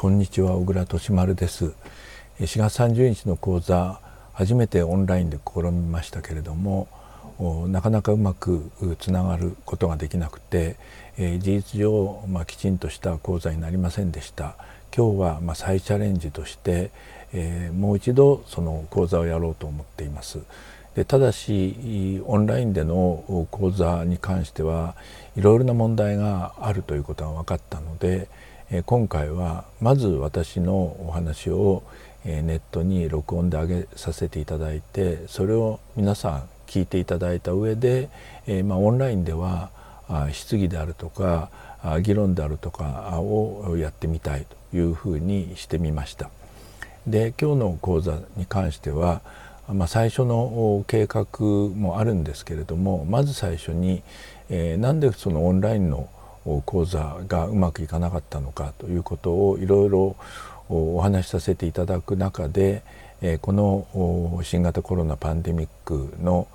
こんにちは小倉俊丸です。4月30日の講座初めてオンラインで試みましたけれどもなかなかうまくつながることができなくて、え事実上、まあ、きちんとした講座になりませんでした。今日はま再チャレンジとして、えー、もう一度その講座をやろうと思っています。でただしオンラインでの講座に関してはいろいろな問題があるということが分かったので今回はまず私のお話をネットに録音で上げさせていただいてそれを皆さん聞いていただいた上で、えまあ、オンラインでは質疑であるとか議論であるとかをやってみたいというふうにしてみました。で今日の講座に関しては、まあ、最初の計画もあるんですけれどもまず最初に、えー、なんでそのオンラインの講座がうまくいかなかったのかということをいろいろお話しさせていただく中でこの新型コロナパンデミックの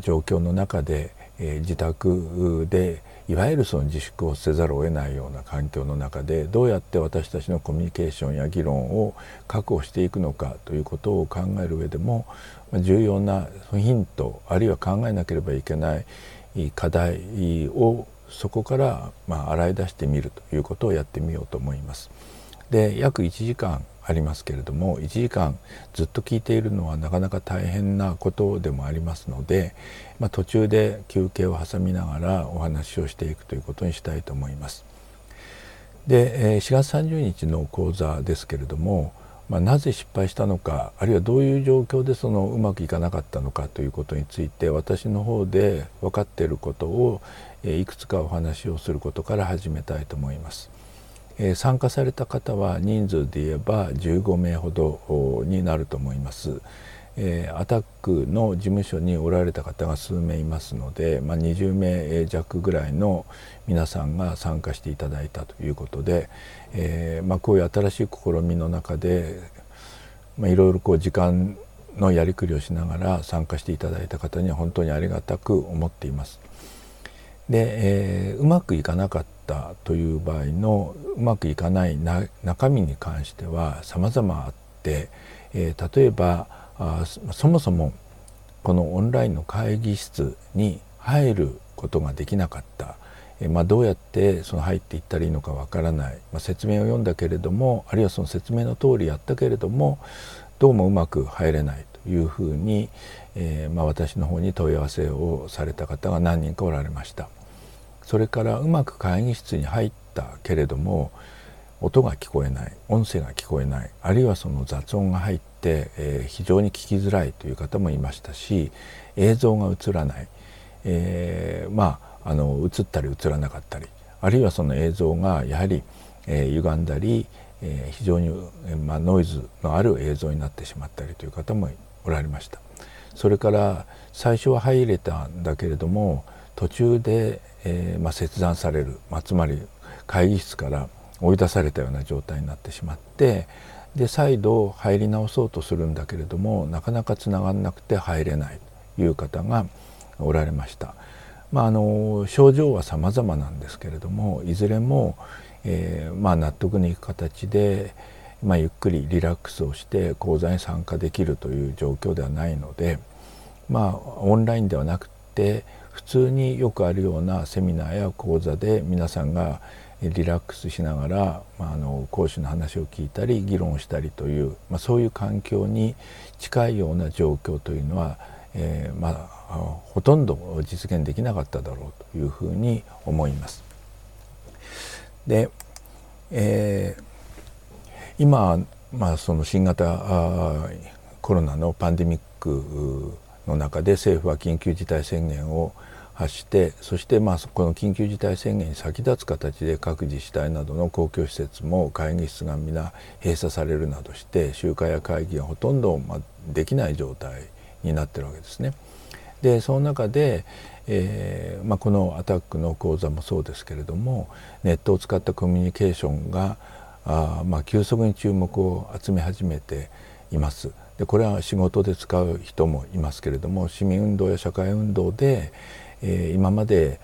状況の中で自宅でいわゆるその自粛をせざるを得ないような環境の中でどうやって私たちのコミュニケーションや議論を確保していくのかということを考える上でも重要なヒントあるいは考えなければいけない課題をそこからまあ洗い出してみるということをやってみようと思います。で約1時間ありますけれども1時間ずっと聞いているのはなかなか大変なことでもありますので、まあ、途中で休憩を挟みながらお話をしていくということにしたいと思います。で4月30日の講座ですけれどもまあ、なぜ失敗したのかあるいはどういう状況でそのうまくいかなかったのかということについて私の方で分かっていることをいくつかお話をすることから始めたいと思います。参加された方は人数で言えば15名ほどになると思います。えー、アタックの事務所におられた方が数名いますので、まあ、20名弱ぐらいの皆さんが参加していただいたということで、えーまあ、こういう新しい試みの中で、まあ、いろいろこう時間のやりくりをしながら参加していただいた方には本当にありがたく思っています。で、えー、うまくいかなかったという場合のうまくいかない中身に関しては様々あって、えー、例えばあそもそもこのオンラインの会議室に入ることができなかった、えまあ、どうやってその入っていったらいいのかわからない、まあ、説明を読んだけれどもあるいはその説明の通りやったけれどもどうもうまく入れないというふうに、えー、まあ、私の方に問い合わせをされた方が何人かおられました。それからうまく会議室に入ったけれども音が聞こえない音声が聞こえないあるいはその雑音が入って、えー、非常に聞きづらいという方もいましたし映像が映らない、えー、まああの映ったり映らなかったりあるいはその映像がやはり、えー、歪んだり、えー、非常に、まあ、ノイズのある映像になってしまったりという方もおられました。それから最初は入れたんだけれども途中で、えーまあ、切断される、まあ、つまり会議室から追い出されたような状態になってしまってで再度入り直そうとするんだけれどもなかなかつながらなくて入れないという方がおられました。まあ、あの症状は様々なんですけれどもいずれも、えーまあ、納得のいく形で、まあ、ゆっくりリラックスをして講座に参加できるという状況ではないので、まあ、オンラインではなくて普通によくあるようなセミナーや講座で皆さんがリラックスしながら、まあ、あの講師の話を聞いたり議論をしたりという、まあ、そういう環境に近いような状況というのは、えー、まあ、ほとんど実現できなかっただろうというふうに思います。で、えー、今、まあ、その新型コロナのパンデミックの中で政府は緊急事態宣言を発してそしてまあこの緊急事態宣言に先立つ形で各自治体などの公共施設も会議室が皆閉鎖されるなどして集会や会議がほとんどまできない状態になってるわけですね。でその中で、えーまあ、このアタックの講座もそうですけれどもネットを使ったコミュニケーションがあ、まあ、急速に注目を集め始めています。でこれは仕事で使う人もいますけれども市民運動や社会運動で、え、今まで、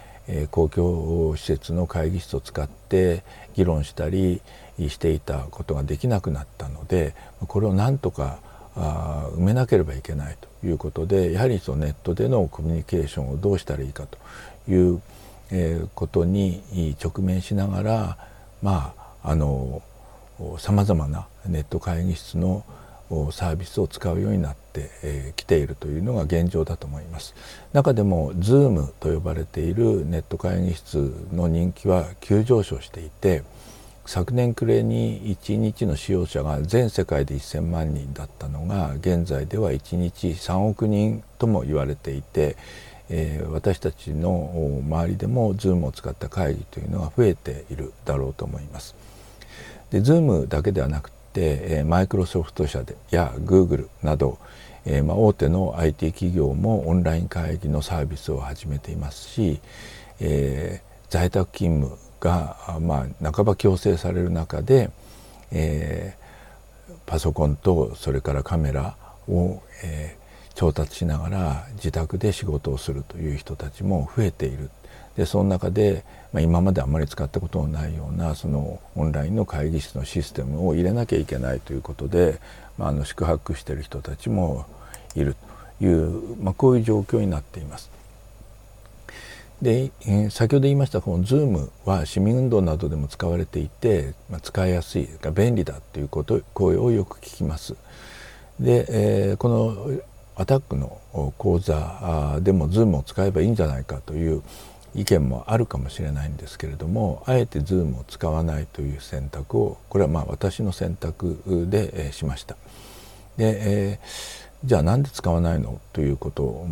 公共施設の会議室を使って議論したりしていたことができなくなったのでこれをなんとか埋めなければいけないということでやはりそのネットでのコミュニケーションをどうしたらいいかという、ことに直面しながらまああのさまざまなネット会議室のサービスを使うようになってき、ているというのが現状だと思います中でも Zoom と呼ばれているネット会議室の人気は急上昇していて昨年暮れに1日の使用者が全世界で1,000万人だったのが現在では1日3億人とも言われていて、私たちの周りでも Zoom を使った会議というのが増えているだろうと思います。で Zoom だけではなくてマイクロソフト社でや Google など、えーまあ、大手の IT 企業もオンライン会議のサービスを始めていますし、えー、在宅勤務が、まあ、半ば強制される中で、えー、パソコンとそれからカメラを、え、調達しながら自宅で仕事をするという人たちも増えている。でその中で、まあ、今まであまり使ったことのないようなそのオンラインの会議室のシステムを入れなきゃいけないということで、まあ、あの宿泊している人たちもいるという、まあ、こういう状況になっています。で、えー、先ほど言いましたこの Zoom は市民運動などでも使われていて、まあ、使いやすい便利だということ声をよく聞きます。で、えー、このアタックの講座でも Zoom を使えばいいんじゃないかという意見もあるかもしれないんですけれどもあえて Zoom を使わないという選択をこれはまあ私の選択で、えー、しました。で、えー、じゃあなんで使わないのということ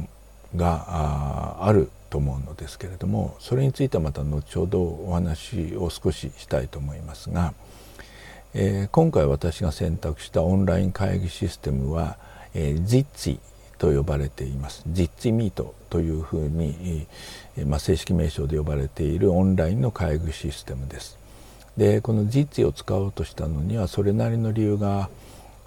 があると思うのですけれどもそれについてはまた後ほどお話を少ししたいと思いますが、えー、今回私が選択したオンライン会議システムは、えー、ZITSI と呼ばれています ZITSI ミートというふうに、まあ、正式名称で呼ばれているオンラインの会議システムです。でこの JITSI を使おうとしたのにはそれなりの理由が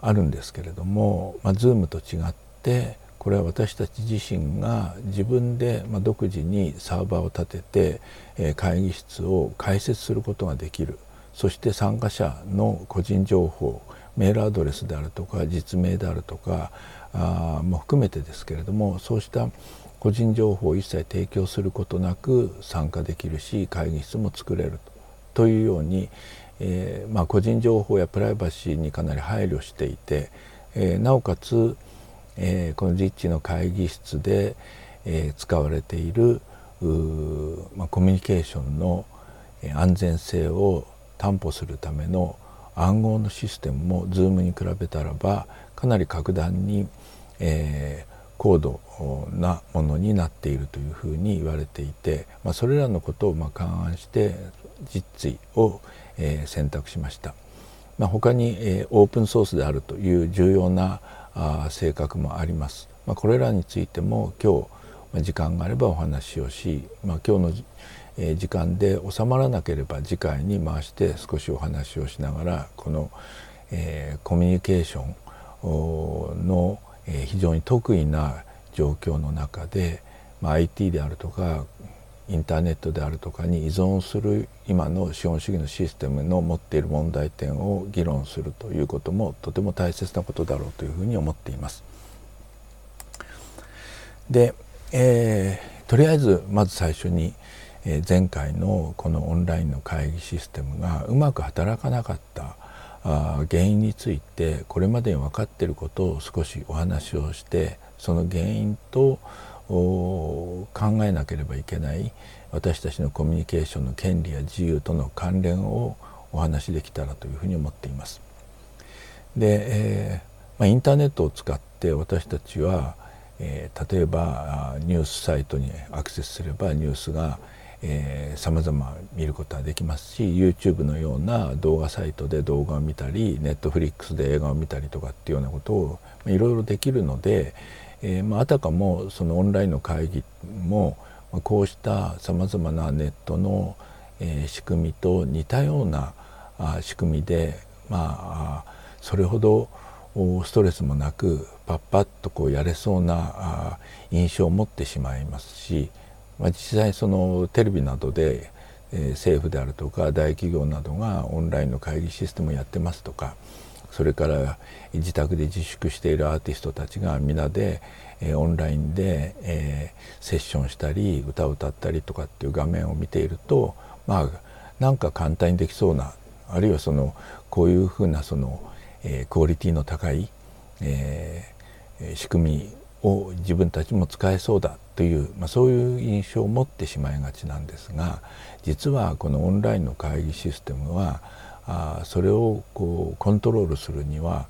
あるんですけれども、まあ、Zoom と違ってこれは私たち自身が自分で、ま、独自にサーバーを立てて、え、会議室を開設することができるそして参加者の個人情報メールアドレスであるとか実名であるとかあも含めてですけれどもそうした個人情報を一切提供することなく参加できるし会議室も作れるというように、えーまあ、個人情報やプライバシーにかなり配慮していて、えー、なおかつ、えー、この実地の会議室で、えー、使われているまあ、コミュニケーションの安全性を担保するための暗号のシステムも Zoom に比べたらばかなり格段に、え高度なものになっているというふうに言われていて、まあ、それらのことをまあ勘案して実追を、えー、選択しました。まあ、他に、えー、オープンソースであるという重要なあ性格もあります。まあ、これらについても今日、まあ、時間があればお話をし、まあ、今日の、え、時間で収まらなければ次回に回して少しお話をしながらこの、え、コミュニケーションのえ非常に得意な状況の中で、ま、IT であるとかインターネットであるとかに依存する今の資本主義のシステムの持っている問題点を議論するということもとても大切なことだろうというふうに思っています。で、えー、とりあえずまず最初に、え、前回のこのオンラインの会議システムがうまく働かなかったあ原因についてこれまでに分かっていることを少しお話をしてその原因と考えなければいけない私たちのコミュニケーションの権利や自由との関連をお話しできたらというふうに思っています。で、えーまあ、インターネットを使って私たちは、えー、例えばニュースサイトにアクセスすればニュースがさまざま見ることができますし YouTube のような動画サイトで動画を見たり Netflix で映画を見たりとかっていうようなことをいろいろできるので、えー、まあ、あたかもそのオンラインの会議もこうしたさまざまなネットの、えー、仕組みと似たようなあ仕組みで、まあ、それほどストレスもなくパッパッとこうやれそうな印象を持ってしまいますしまあ、実際そのテレビなどで、えー、政府であるとか大企業などがオンラインの会議システムをやってますとかそれから自宅で自粛しているアーティストたちが皆で、えー、オンラインで、えー、セッションしたり歌を歌ったりとかっていう画面を見ているとまあなんか簡単にできそうなあるいはそのこういうふうなその、えー、クオリティの高い、えー、仕組みを自分たちも使えそうだという、まあ、そういう印象を持ってしまいがちなんですが実はこのオンラインの会議システムはあそれをこうコントロールするには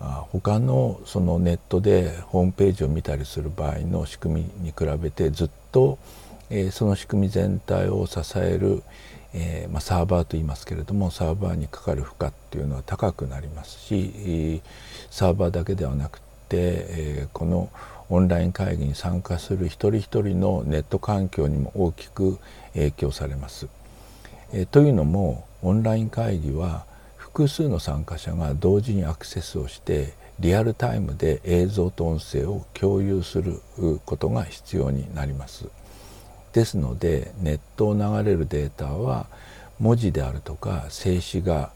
あ他のそのネットでホームページを見たりする場合の仕組みに比べてずっと、えー、その仕組み全体を支える、えーまあ、サーバーといいますけれどもサーバーにかかる負荷っていうのは高くなりますしサーバーだけではなくて、えー、このオンライン会議に参加する一人一人のネット環境にも大きく影響されます。え、というのもオンライン会議は複数の参加者が同時にアクセスをしてリアルタイムで映像と音声を共有することが必要になります。ですのでネットを流れるデータは文字であるとか静止画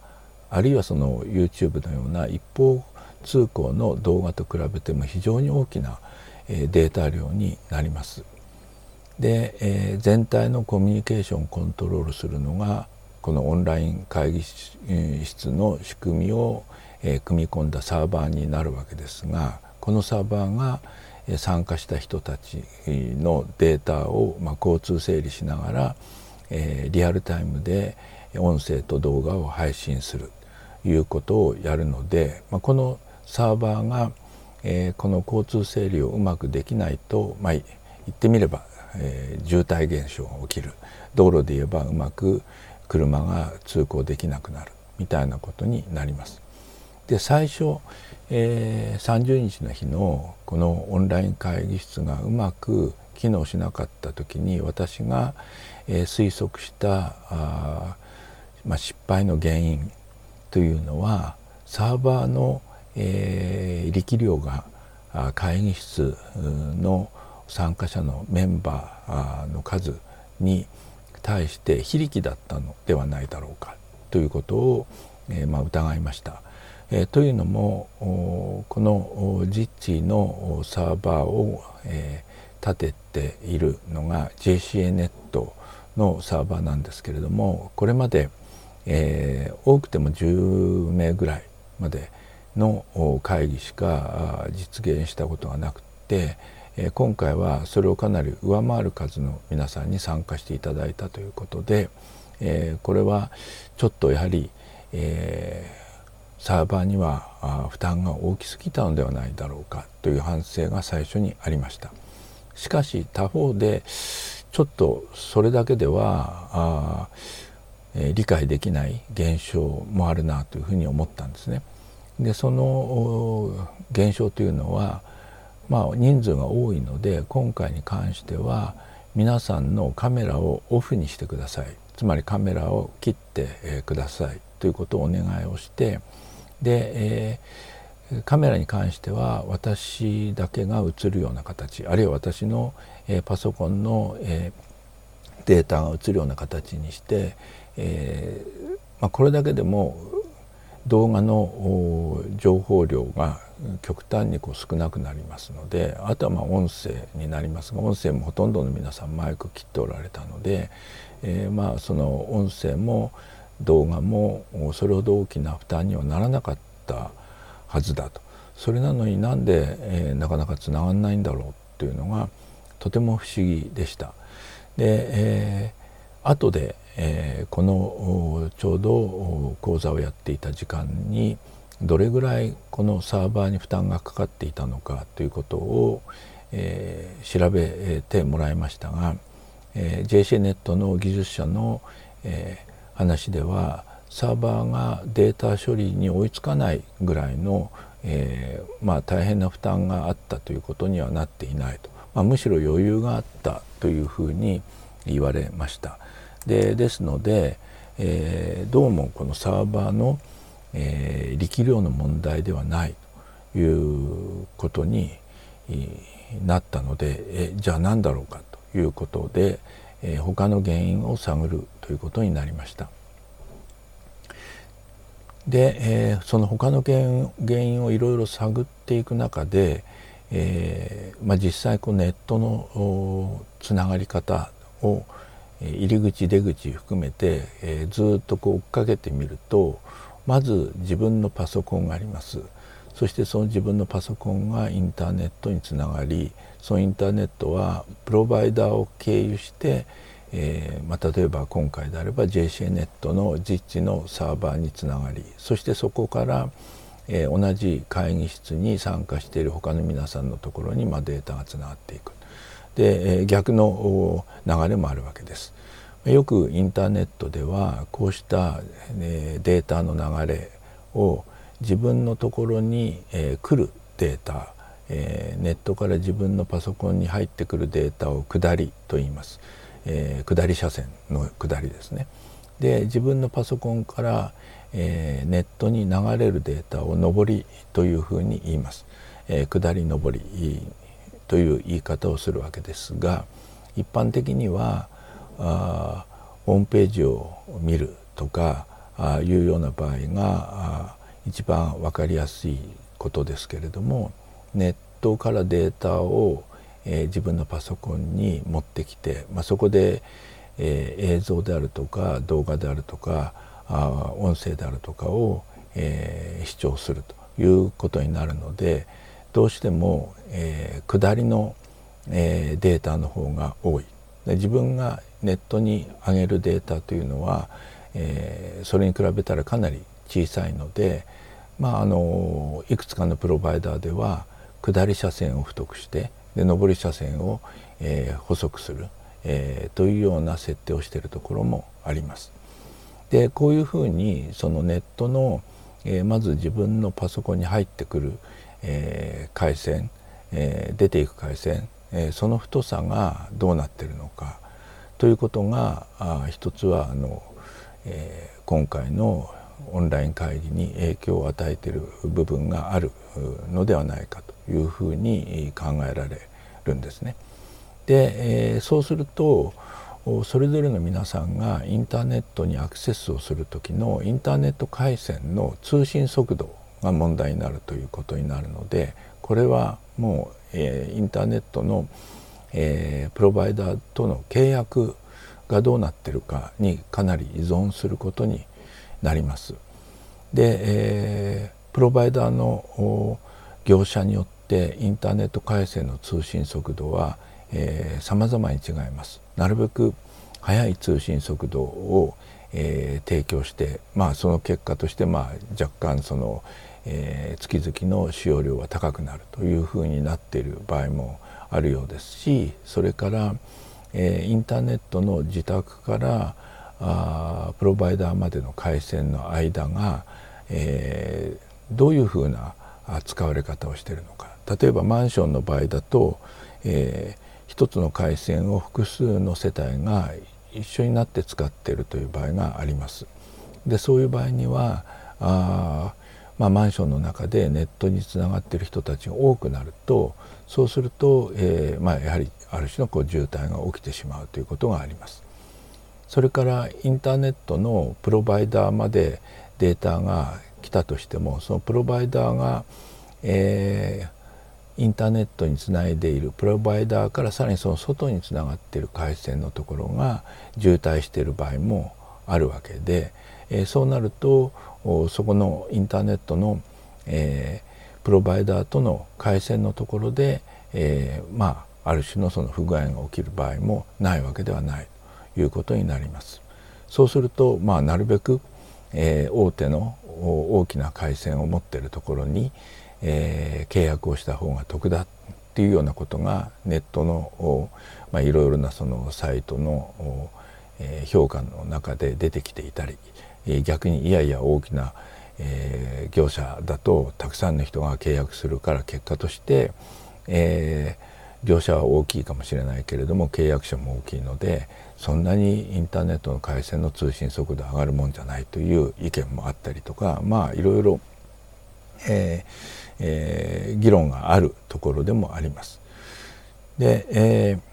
あるいはその YouTube のような一方通行の動画と比べても非常に大きなデータ量になります。で、えー、全体のコミュニケーションをコントロールするのがこのオンライン会議室の仕組みを、えー、組み込んだサーバーになるわけですがこのサーバーが参加した人たちのデータを、まあ、交通整理しながら、えー、リアルタイムで音声と動画を配信するということをやるので、まあ、このサーバーが、えー、この交通整理をうまくできないと、まあ、言ってみれば、えー、渋滞現象が起きる道路で言えばうまく車が通行できなくなるみたいなことになります。で最初、えー、30日の日のこのオンライン会議室がうまく機能しなかった時に私が、えー、推測したあ、まあ、失敗の原因というのはサーバーのえー、力量が会議室の参加者のメンバーの数に対して非力だったのではないだろうかということを、えー、まあ、疑いました。えー、というのもこのジッチのサーバーを、えー、立てているのが JCA ネットのサーバーなんですけれどもこれまで、えー、多くても10名ぐらいまでの会議しか実現したことがなくて今回はそれをかなり上回る数の皆さんに参加していただいたということでこれはちょっとやはりサーバーには負担が大きすぎたのではないだろうかという反省が最初にありました。しかし他方でちょっとそれだけでは理解できない現象もあるなというふうに思ったんですね。でその現象というのは、まあ、人数が多いので今回に関しては皆さんのカメラをオフにしてください。つまりカメラを切って、ください。ということをお願いをしてで、えー、カメラに関しては私だけが映るような形あるいは私の、え、パソコンの、え、データが映るような形にして、えま、これだけでも動画の情報量が極端にこう少なくなりますのであとはまあ音声になりますが音声もほとんどの皆さんマイク切っておられたので、えー、まあその音声も動画もそれほど大きな負担にはならなかったはずだとそれなのになんで、えー、なかなかつながんないんだろうっていうのがとても不思議でした。で、えー、後でえー、このちょうど講座をやっていた時間にどれぐらいこのサーバーに負担がかかっていたのかということを、えー、調べてもらいましたが、えー、JC ネットの技術者の、えー、話ではサーバーがデータ処理に追いつかないぐらいの、えー、まあ、大変な負担があったということにはなっていないと、まあ、むしろ余裕があったというふうに言われました。でですので、えー、どうもこのサーバーの、えー、力量の問題ではないということになったのでえじゃあ何だろうかということで、えー、他の原因を探るということになりました。で、えー、その他の原因原因をいろいろ探っていく中で、えーまあ、実際こうネットのつながり方を入り口出口含めて、え、ずっとこう追っかけてみるとまず自分のパソコンがあります。そしてその自分のパソコンがインターネットにつながりそのインターネットはプロバイダーを経由して、えーまあ、例えば今回であれば JCA ネットの実地のサーバーにつながりそしてそこから、えー、同じ会議室に参加している他の皆さんのところに、まあ、データがつながっていく。で、逆の流れもあるわけです。よくインターネットではこうした、データの流れを自分のところに、来るデータ、ネットから自分のパソコンに入ってくるデータを下りと言います、下り車線の下りですね。で自分のパソコンから、ネットに流れるデータを上りというふうに言います、下り上りという言い方をするわけですが一般的にはあホームページを見るとかあいうような場合が一番分かりやすいことですけれどもネットからデータを、えー、自分のパソコンに持ってきて、まあ、そこで、えー、映像であるとか動画であるとかあ音声であるとかを、えー、視聴するということになるのでどうしても、えー、下りの、えー、データの方が多いで。自分がネットに上げるデータというのは、えー、それに比べたらかなり小さいので、まあ、あのいくつかのプロバイダーでは下り車線を太くしてで上り車線を、えー、細くする、えー、というような設定をしているところもあります。でこういうふうにそのネットの、えー、まず自分のパソコンに入ってくる、えー、回線、えー、出ていく回線、えー、その太さがどうなってるのかということがあ一つはあの、えー、今回のオンライン会議に影響を与えている部分があるのではないかというふうに考えられるんですね。で、えー、そうするとそれぞれの皆さんがインターネットにアクセスをする時のインターネット回線の通信速度が問題になるということになるのでこれはもう、えー、インターネットの、えー、プロバイダーとの契約がどうなってるかにかなり依存することになります。で、えー、プロバイダーの業者によってインターネット回線の通信速度はさまざまに違います。なるべく速い通信速度を、えー、提供して、まあ、その結果として、まあ、若干その、えー、月々の使用量は高くなるというふうになっている場合もあるようですしそれから、えー、インターネットの自宅からあプロバイダーまでの回線の間が、えー、どういうふうな使われ方をしているのか例えばマンションの場合だと、えー、一つの回線を複数の世帯が一緒になって使っているという場合があります。でそういう場合にはあまあ、マンションの中でネットにつながってる人たちが多くなるとそうすると、えーまあ、やはりある種のこう渋滞が起きてしまうということがあります。それからインターネットのプロバイダーまでデータが来たとしてもそのプロバイダーが、えー、インターネットにつないでいるプロバイダーからさらにその外につながっている回線のところが渋滞している場合もあるわけで、えー、そうなるとそこのインターネットの、えー、プロバイダーとの回線のところで、えー、まあある種のその不具合が起きる場合もないわけではないということになります。そうすると、まあ、なるべく、えー、大手の大きな回線を持っているところに、えー、契約をした方が得だっていうようなことがネットの、まあ、いろいろなそのサイトの、えー、評価の中で出てきていたり、逆にいやいや大きな、え、業者だとたくさんの人が契約するから結果として、え、業者は大きいかもしれないけれども契約者も大きいのでそんなにインターネットの回線の通信速度上がるもんじゃないという意見もあったりとかまあいろいろ、えーえー、議論があるところでもあります。で、えー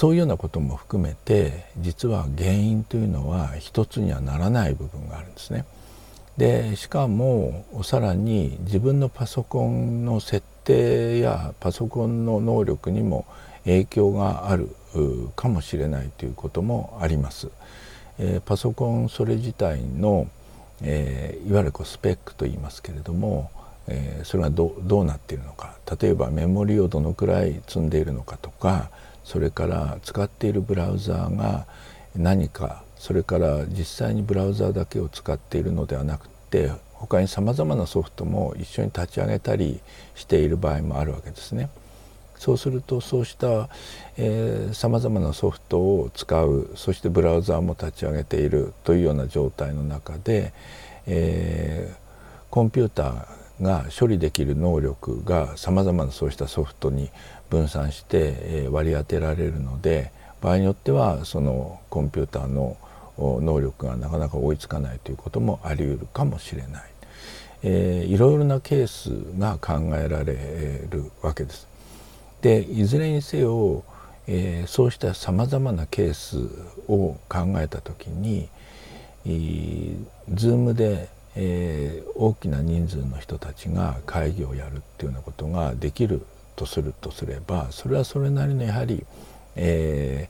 そういうようなことも含めて実は原因というのは一つにはならない部分があるんですね。でしかもさらに自分のパソコンの設定やパソコンの能力にも影響があるかもしれないということもあります。えー、パソコンそれ自体の、えー、いわゆるこうスペックといいますけれども、えー、それがどどうなっているのか例えばメモリをどのくらい積んでいるのかとかそれから使っているブラウザーが何かそれから実際にブラウザーだけを使っているのではなくて他にさまざまなソフトも一緒に立ち上げたりしている場合もあるわけですね。そうするとそうしたさまざまなソフトを使うそしてブラウザーも立ち上げているというような状態の中で、えー、コンピューターが処理できる能力がさまざまなそうしたソフトに分散して、え、割り当てられるので場合によってはそのコンピューターの能力がなかなか追いつかないということもあり得るかもしれない、えー、いろいろなケースが考えられるわけです。でいずれにせよ、えー、そうしたさまざまなケースを考えた時に Zoom で、えー、大きな人数の人たちが会議をやるっていうようなことができるとするとすればそれはそれなりのやはり、え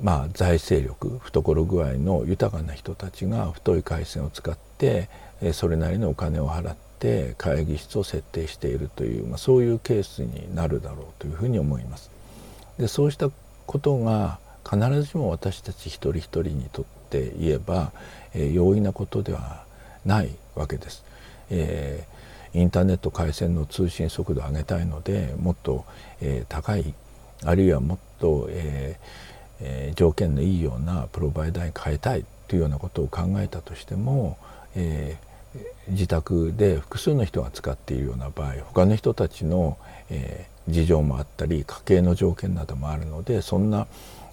ー、まあ、財政力懐具合の豊かな人たちが太い回線を使ってそれなりのお金を払って会議室を設定しているという、まあ、そういうケースになるだろうというふうに思います。でそうしたことが必ずしも私たち一人一人にとって言えば、えー、容易なことではないわけです。えー、インターネット回線の通信速度を上げたいのでもっと、えー、高いあるいはもっと、えーえー、条件のいいようなプロバイダーに変えたいというようなことを考えたとしても、えー、自宅で複数の人が使っているような場合他の人たちの、えー、事情もあったり家計の条件などもあるのでそんな、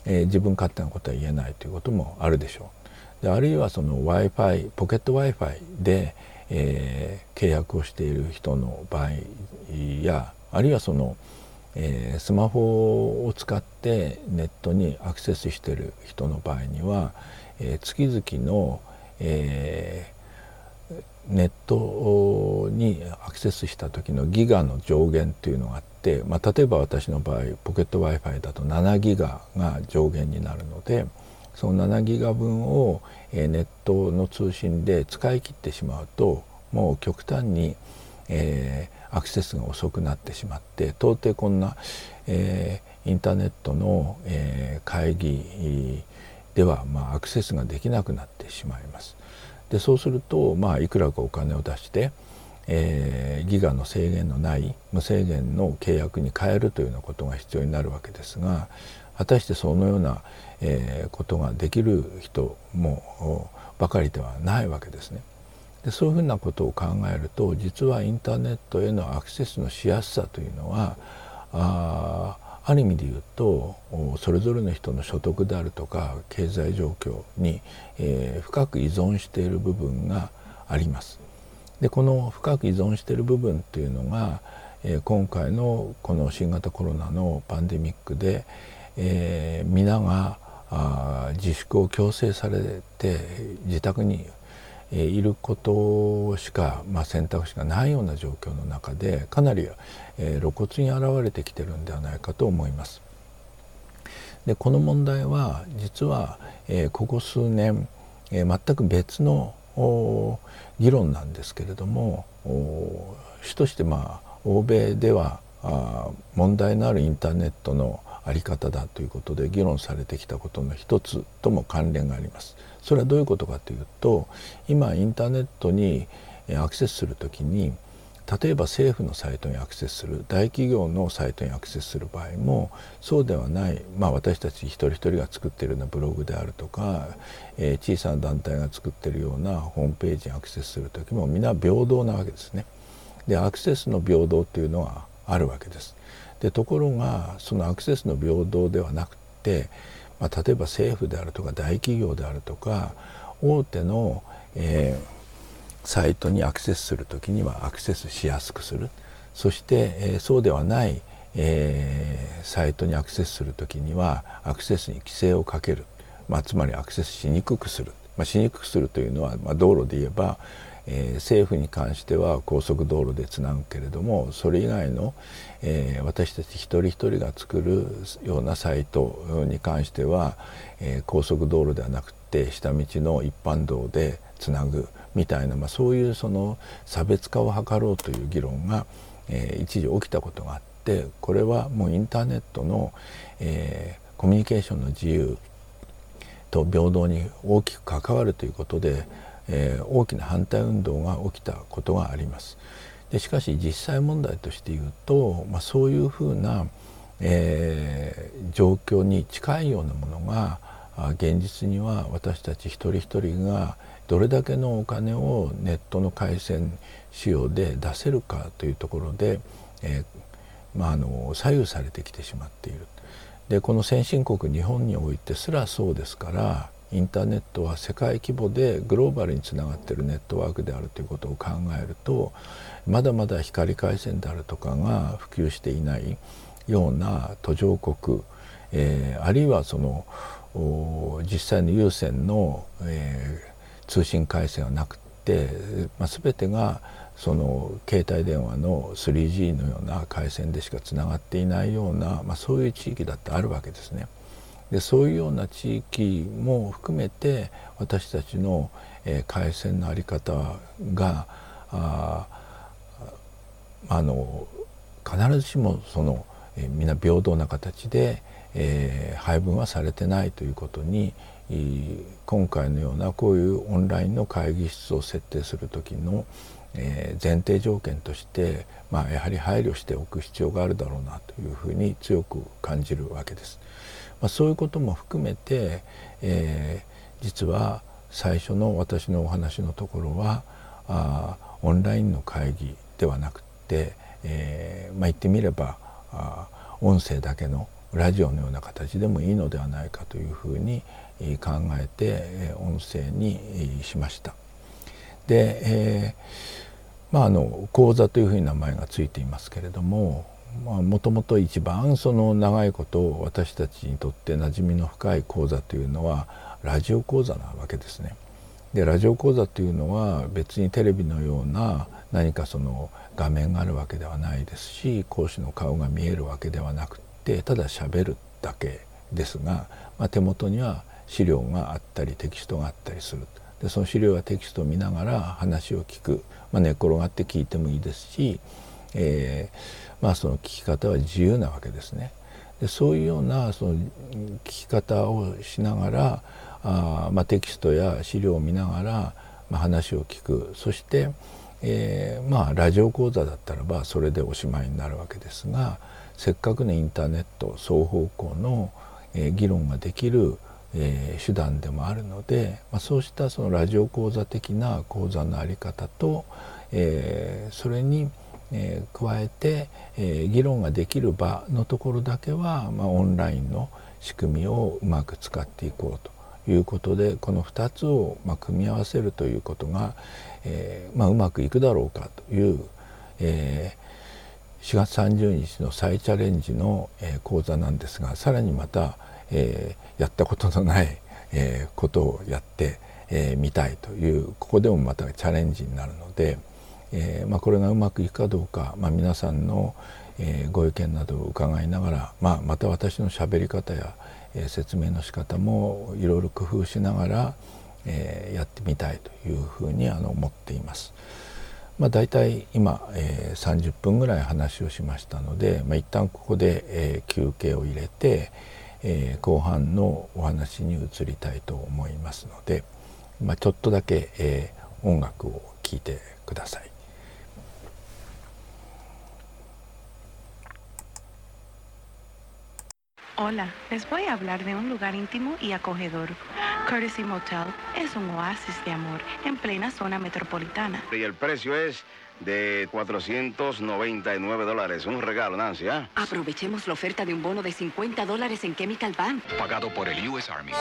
えー、自分勝手なことは言えないということもあるでしょう。であるいはその w i f i ポケット w i f i で、えー、契約をしている人の場合やあるいはその、えー、スマホを使ってネットにアクセスしている人の場合には、えー、月々の、えー、ネットにアクセスした時のギガの上限というのがあって、まあ、例えば私の場合ポケット w i f i だと7ギガが上限になるのでその7ギガ分を、え、ネットの通信で使い切ってしまうともう極端に、えー、アクセスが遅くなってしまって到底こんな、えー、インターネットの、えー、会議では、まあ、アクセスができなくなってしまいます。でそうすると、まあ、いくらかお金を出して、えー、ギガの制限のない無制限の契約に変えるというようなことが必要になるわけですが果たしてそのような、えー、ことができる人もばかりではないわけですね。でそういうふうなことを考えると実はインターネットへのアクセスのしやすさというのはあある意味で言うとそれぞれの人の所得であるとか経済状況に、えー、深く依存している部分があります。でこの深く依存している部分というのが、えー、今回のこの新型コロナのパンデミックで、えー、皆があ自粛を強制されて自宅にいることしか、まあ、選択肢がないような状況の中でかなり、えー、露骨に現れてきてるんではないかと思います。でこの問題は実は、えー、ここ数年、えー、全く別の議論なんですけれども主としてまあ欧米ではあ問題のあるインターネットの在り方だということで議論されてきたことの一つとも関連があります。それはどういうことかというと今インターネットにアクセスする時に例えば政府のサイトにアクセスする大企業のサイトにアクセスする場合もそうではない、まあ、私たち一人一人が作っているようなブログであるとか、えー、小さな団体が作っているようなホームページにアクセスする時も皆平等なわけですね。でアクセスの平等っていうのはあるわけです。でところがそのアクセスの平等ではなくて、まあ、例えば政府であるとか大企業であるとか大手の、えー、サイトにアクセスする時にはアクセスしやすくする。そして、えー、そうではない、えー、サイトにアクセスする時にはアクセスに規制をかける、まあ、つまりアクセスしにくくする、まあ、しにくくするというのは、ま、道路で言えば、えー、政府に関しては高速道路でつなぐけれどもそれ以外の、えー、私たち一人一人が作るようなサイトに関しては、えー、高速道路ではなくて下道の一般道でつなぐみたいな、まあ、そういうその差別化を図ろうという議論が、えー、一時起きたことがあってこれはもうインターネットの、えー、コミュニケーションの自由と平等に大きく関わるということで、えー、大きな反対運動が起きたことがあります。でしかし実際問題として言うと、まあ、そういうふうな、えー、状況に近いようなものが現実には私たち一人一人がどれだけのお金をネットの回線使用で出せるかというところで、えーまあ、あの左右されてきてしまっている。でこの先進国日本においてすらそうですからインターネットは世界規模でグローバルにつながっているネットワークであるということを考えるとまだまだ光回線であるとかが普及していないような途上国、えー、あるいはその実際の有線の、えー、通信回線はなくて、まあ、全てがその携帯電話の 3G のような回線でしかつながっていないような、まあ、そういう地域だってあるわけですね。でそういうような地域も含めて私たちの、えー、回線の在り方がああの必ずしもその、えー、皆平等な形で、えー、配分はされてないということに今回のようなこういうオンラインの会議室を設定する時の、え、前提条件として、まあ、やはり配慮しておく必要があるだろうなというふうに強く感じるわけです。まあ、そういうことも含めて、えー、実は最初の私のお話のところはあオンラインの会議ではなくて、えーまあ、言ってみればあ音声だけのラジオのような形でもいいのではないかというふうに考えて音声にしました。で、えー、まああの講座というふうに名前がついていますけれどももともと一番その長いこと私たちにとって馴染みの深い講座というのはラジオ講座なわけですね。でラジオ講座というのは別にテレビのような何かその画面があるわけではないですし講師の顔が見えるわけではなくてただ喋るだけですが、まあ、手元には資料があったりテキストがあったりするでその資料やテキストを見ながら話を聞く、まあ、寝っ転がって聞いてもいいですし、えー、まあ、その聞き方は自由なわけですね。でそういうようなその聞き方をしながらあ、まあ、テキストや資料を見ながら、まあ、話を聞くそして、えー、まあラジオ講座だったらばそれでおしまいになるわけですがせっかくのインターネット双方向の、えー、議論ができる、えー、手段でもあるので、まあ、そうしたそのラジオ講座的な講座の在り方と、え、それに、えー、加えて、えー、議論ができる場のところだけは、まあ、オンラインの仕組みをうまく使っていこうということでこの2つを、まあ、組み合わせるということが、えーまあ、うまくいくだろうかという、えー、4月30日の再チャレンジの、えー、講座なんですがさらにまた、えー、やったことのない、えー、ことをやってみ、えー、たいというここでもまたチャレンジになるので。えーまあ、これがうまくいくかどうか、まあ、皆さんの、えー、ご意見などを伺いながら、まあ、また私の喋り方や、えー、説明の仕方もいろいろ工夫しながら、え、やってみたいというふうにあの思っています。まあ、大体今、えー、30分ぐらい話をしましたので、まあ、一旦ここで、えー、休憩を入れて、えー、後半のお話に移りたいと思いますので、まあ、ちょっとだけ、えー、音楽を聴いてください。Hola, les voy a hablar de un lugar íntimo y acogedor. Courtesy Motel es un oasis de amor en plena zona metropolitana. Y el precio es de 499 dólares. Un regalo, Nancy, ¿ah? Aprovechemos la oferta de un bono de 50 dólares en Chemical Bank. Pagado por el US Army.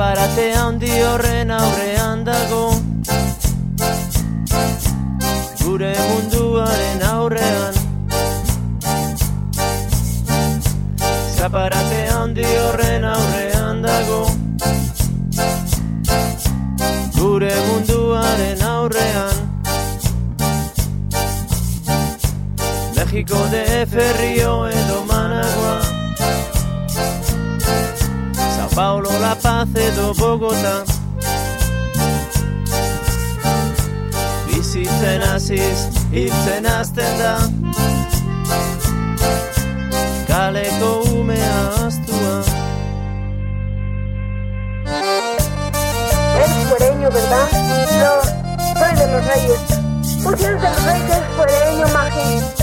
disparate handi horren aurrean dago. Gure munduaren aurrean. Zaparate handi horren aurrean dago. Gure munduaren aurrean. Mexiko de Ferrio edo Managua. Sao Paulo la Acedo, Bogotá. Bizitzen aziz, hiltzen azten da Kaleko umea aztua Eres ¿verdad? No, soy de los reyes. ¿Por qué eres de los reyes? Eres puereño.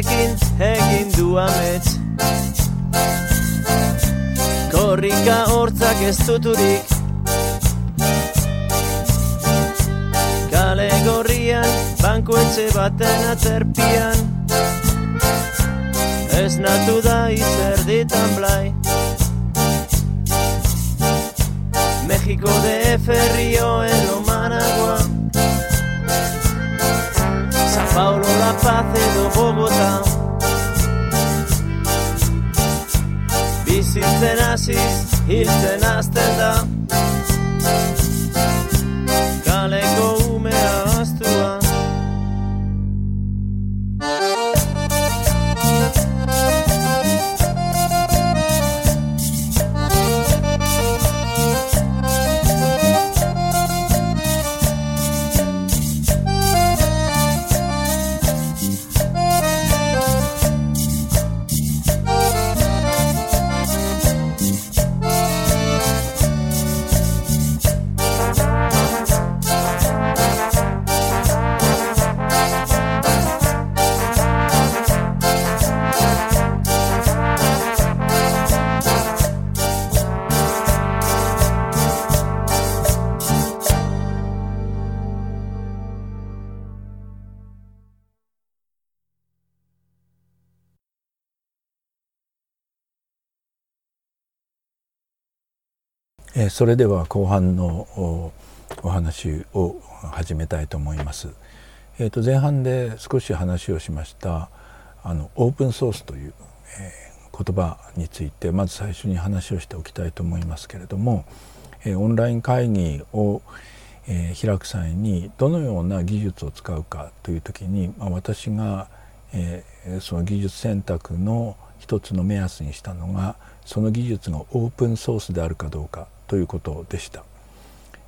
Batekin egin du amets. Korrika hortzak ez duturik Kale gorrian, banku etxe baten aterpian. Ez natu da izerditan blai. Mexiko DF Rio en Paz edo Bogota Bizitzen hasiz, hiltzen azten da えそれでは後半のお話を始めたいと思います。えーと前半で少し話をしましたあのオープンソースという、え言葉についてまず最初に話をしておきたいと思いますけれども、えオンライン会議を、え開く際にどのような技術を使うかという時に、ま、私が、えーその技術選択の一つの目安にしたのがその技術がオープンソースであるかどうかということでした。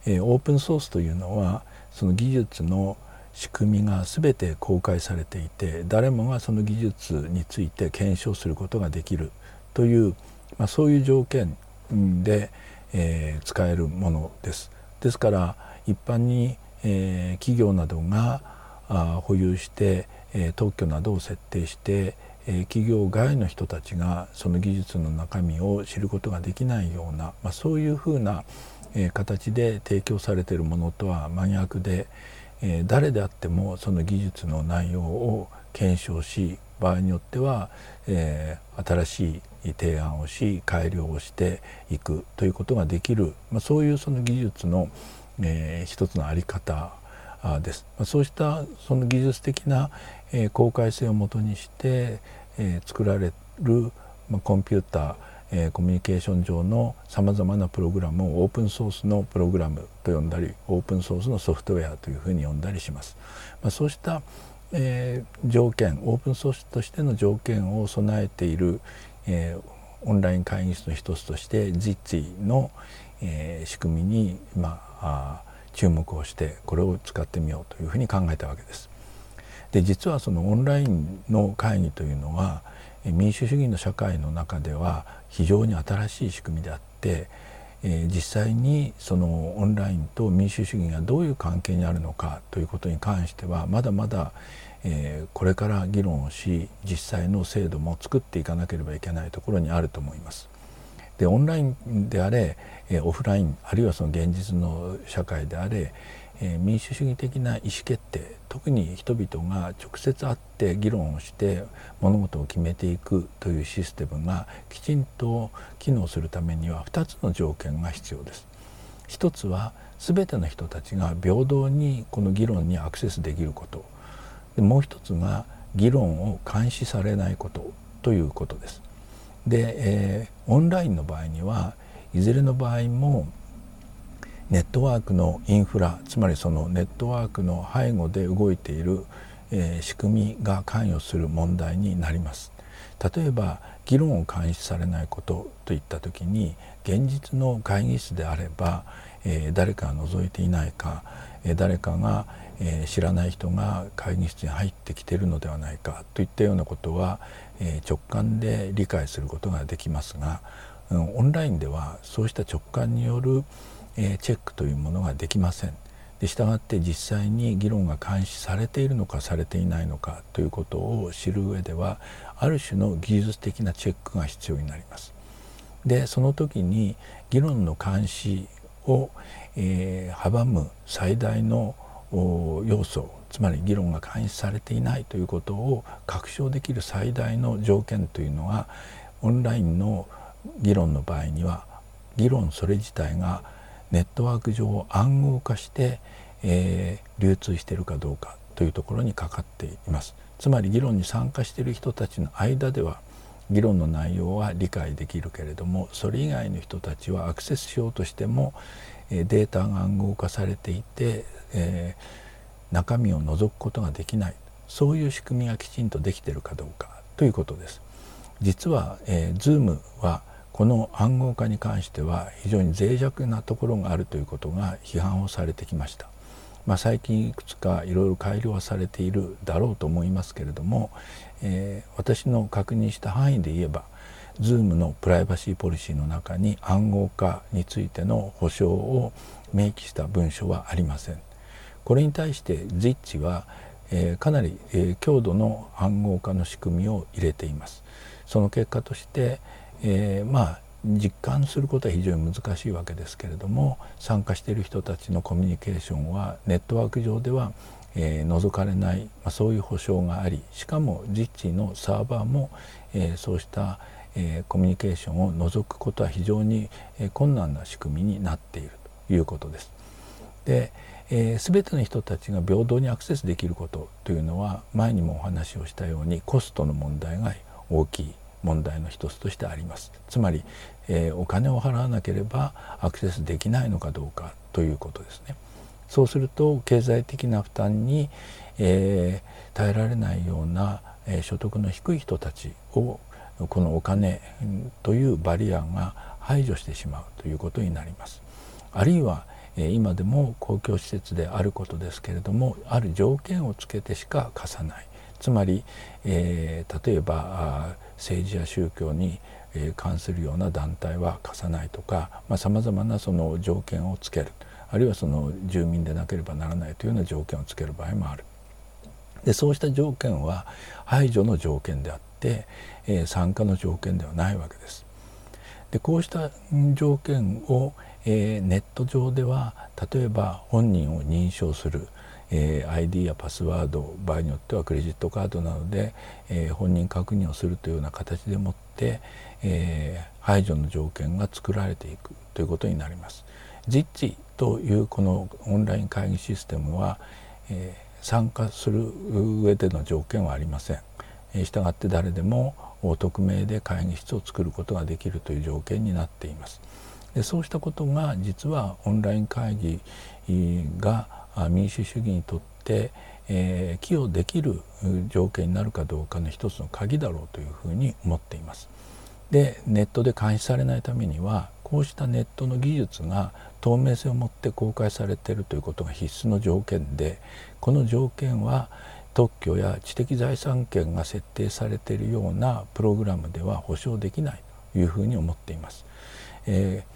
えーオープンソースというのはその技術の仕組みが全て公開されていて誰もがその技術について検証することができるという、まあ、そういう条件で、えー使えるものです。ですから一般に、えー企業などがあ保有して、え特許などを設定して、え企業外の人たちがその技術の中身を知ることができないような、まあ、そういうふうな、え形で提供されているものとは真逆で、え誰であってもその技術の内容を検証し場合によっては、え新しい提案をし改良をしていくということができる、まあ、そういうその技術の、えー一つの在り方です。そうしたその技術的な、えー公開性をもとにして、えー作られる、まあ、コンピューター、えーコミュニケーション上のさまざまなプログラムをオープンソースのプログラムと呼んだりオープンソースのソフトウェアというふうに呼んだりします。まあ、そうした、えー条件オープンソースとしての条件を備えている、えーオンライン会議室の一つとして実地の、えー仕組みに、まあ、あ注目をしてこれを使ってみようというふうに考えたわけです。で実はそのオンラインの会議というのは民主主義の社会の中では非常に新しい仕組みであって、えー実際にそのオンラインと民主主義がどういう関係にあるのかということに関してはまだまだ、えーこれから議論をし実際の制度も作っていかなければいけないところにあると思います。でオンラインであれ、えオフラインあるいはその現実の社会であれ、え、民主主義的な意思決定特に人々が直接会って議論をして物事を決めていくというシステムがきちんと機能するためには2つの条件が必要です。一つは全ての人たちが平等にこの議論にアクセスできることでもう一つが議論を監視されないことということです。で、えー、オンラインの場合にはいずれの場合もネットワークのインフラつまりそのネットワークの背後で動いている、えー、仕組みが関与する問題になります。例えば議論を監視されないことといった時に現実の会議室であれば、えー、誰かが覗いていないか、えー、誰かが、えー、知らない人が会議室に入ってきてるのではないかといったようなことは、え直感で理解することができますが、うん、オンラインではそうした直感による、えチェックというものができません。で従って実際に議論が監視されているのかされていないのかということを知る上ではある種の技術的なチェックが必要になります。でその時に議論の監視を、えー、阻む最大の要素つまり議論が監視されていないということを確証できる最大の条件というのはオンラインの議論の場合には議論それ自体がネットワーク上暗号化して、えー、流通しているかどうかというところにかかっていますつまり議論に参加している人たちの間では議論の内容は理解できるけれどもそれ以外の人たちはアクセスしようとしてもデータが暗号化されていて、えー、中身を覗くことができないそういう仕組みがきちんとできているかどうかということです。実は、えー、Zoom はこの暗号化に関しては非常に脆弱なところがあるということが批判をされてきました。まあ、最近いくつかいろいろ改良はされているだろうと思いますけれども、えー、私の確認した範囲で言えば Zoom のプライバシーポリシーの中に暗号化についての保証を明記した文書はありません。これに対して ZITCH は、えー、かなり、えー、強度の暗号化の仕組みを入れています。その結果として、えー、まあ実感することは非常に難しいわけですけれども参加している人たちのコミュニケーションはネットワーク上では、えー、覗かれない、まあ、そういう保証がありしかも実地のサーバーも、えー、そうした、えー、コミュニケーションを除くことは非常に、えー、困難な仕組みになっているということです。でえー、全ての人たちが平等にアクセスできることというのは前にもお話をしたようにコストの問題が大きい問題の一つとしてあります。つまり、えー、お金を払わなければアクセスできないのかどうかということですね。そうすると経済的な負担に、えー、耐えられないような、えー、所得の低い人たちをこのお金というバリアが排除してしまうということになります。あるいは今でも公共施設であることですけれどもある条件をつけてしか貸さない。つまり、えー、例えば政治や宗教に関するような団体は貸さないとかさまざ、まなその条件をつけるあるいはその住民でなければならないというような条件をつける場合もある。でそうした条件は排除の条件であって、えー、参加の条件ではないわけです。でこうした条件を、えー、ネット上では例えば本人を認証するえー、ID やパスワード場合によってはクレジットカードなどで、えー、本人確認をするというような形でもって、えー、排除の条件が作られていくということになります。実地というこのオンライン会議システムは、えー、参加する上での条件はありません。えー、したがって誰でも匿名で会議室を作ることができるという条件になっています。でそうしたことが実はオンライン会議が民主主義にとって、えー、寄与できる条件になるかどうかの一つの鍵だろうというふうに思っています。でネットで監視されないためにはこうしたネットの技術が透明性を持って公開されているということが必須の条件でこの条件は特許や知的財産権が設定されているようなプログラムでは保証できないというふうに思っています。えー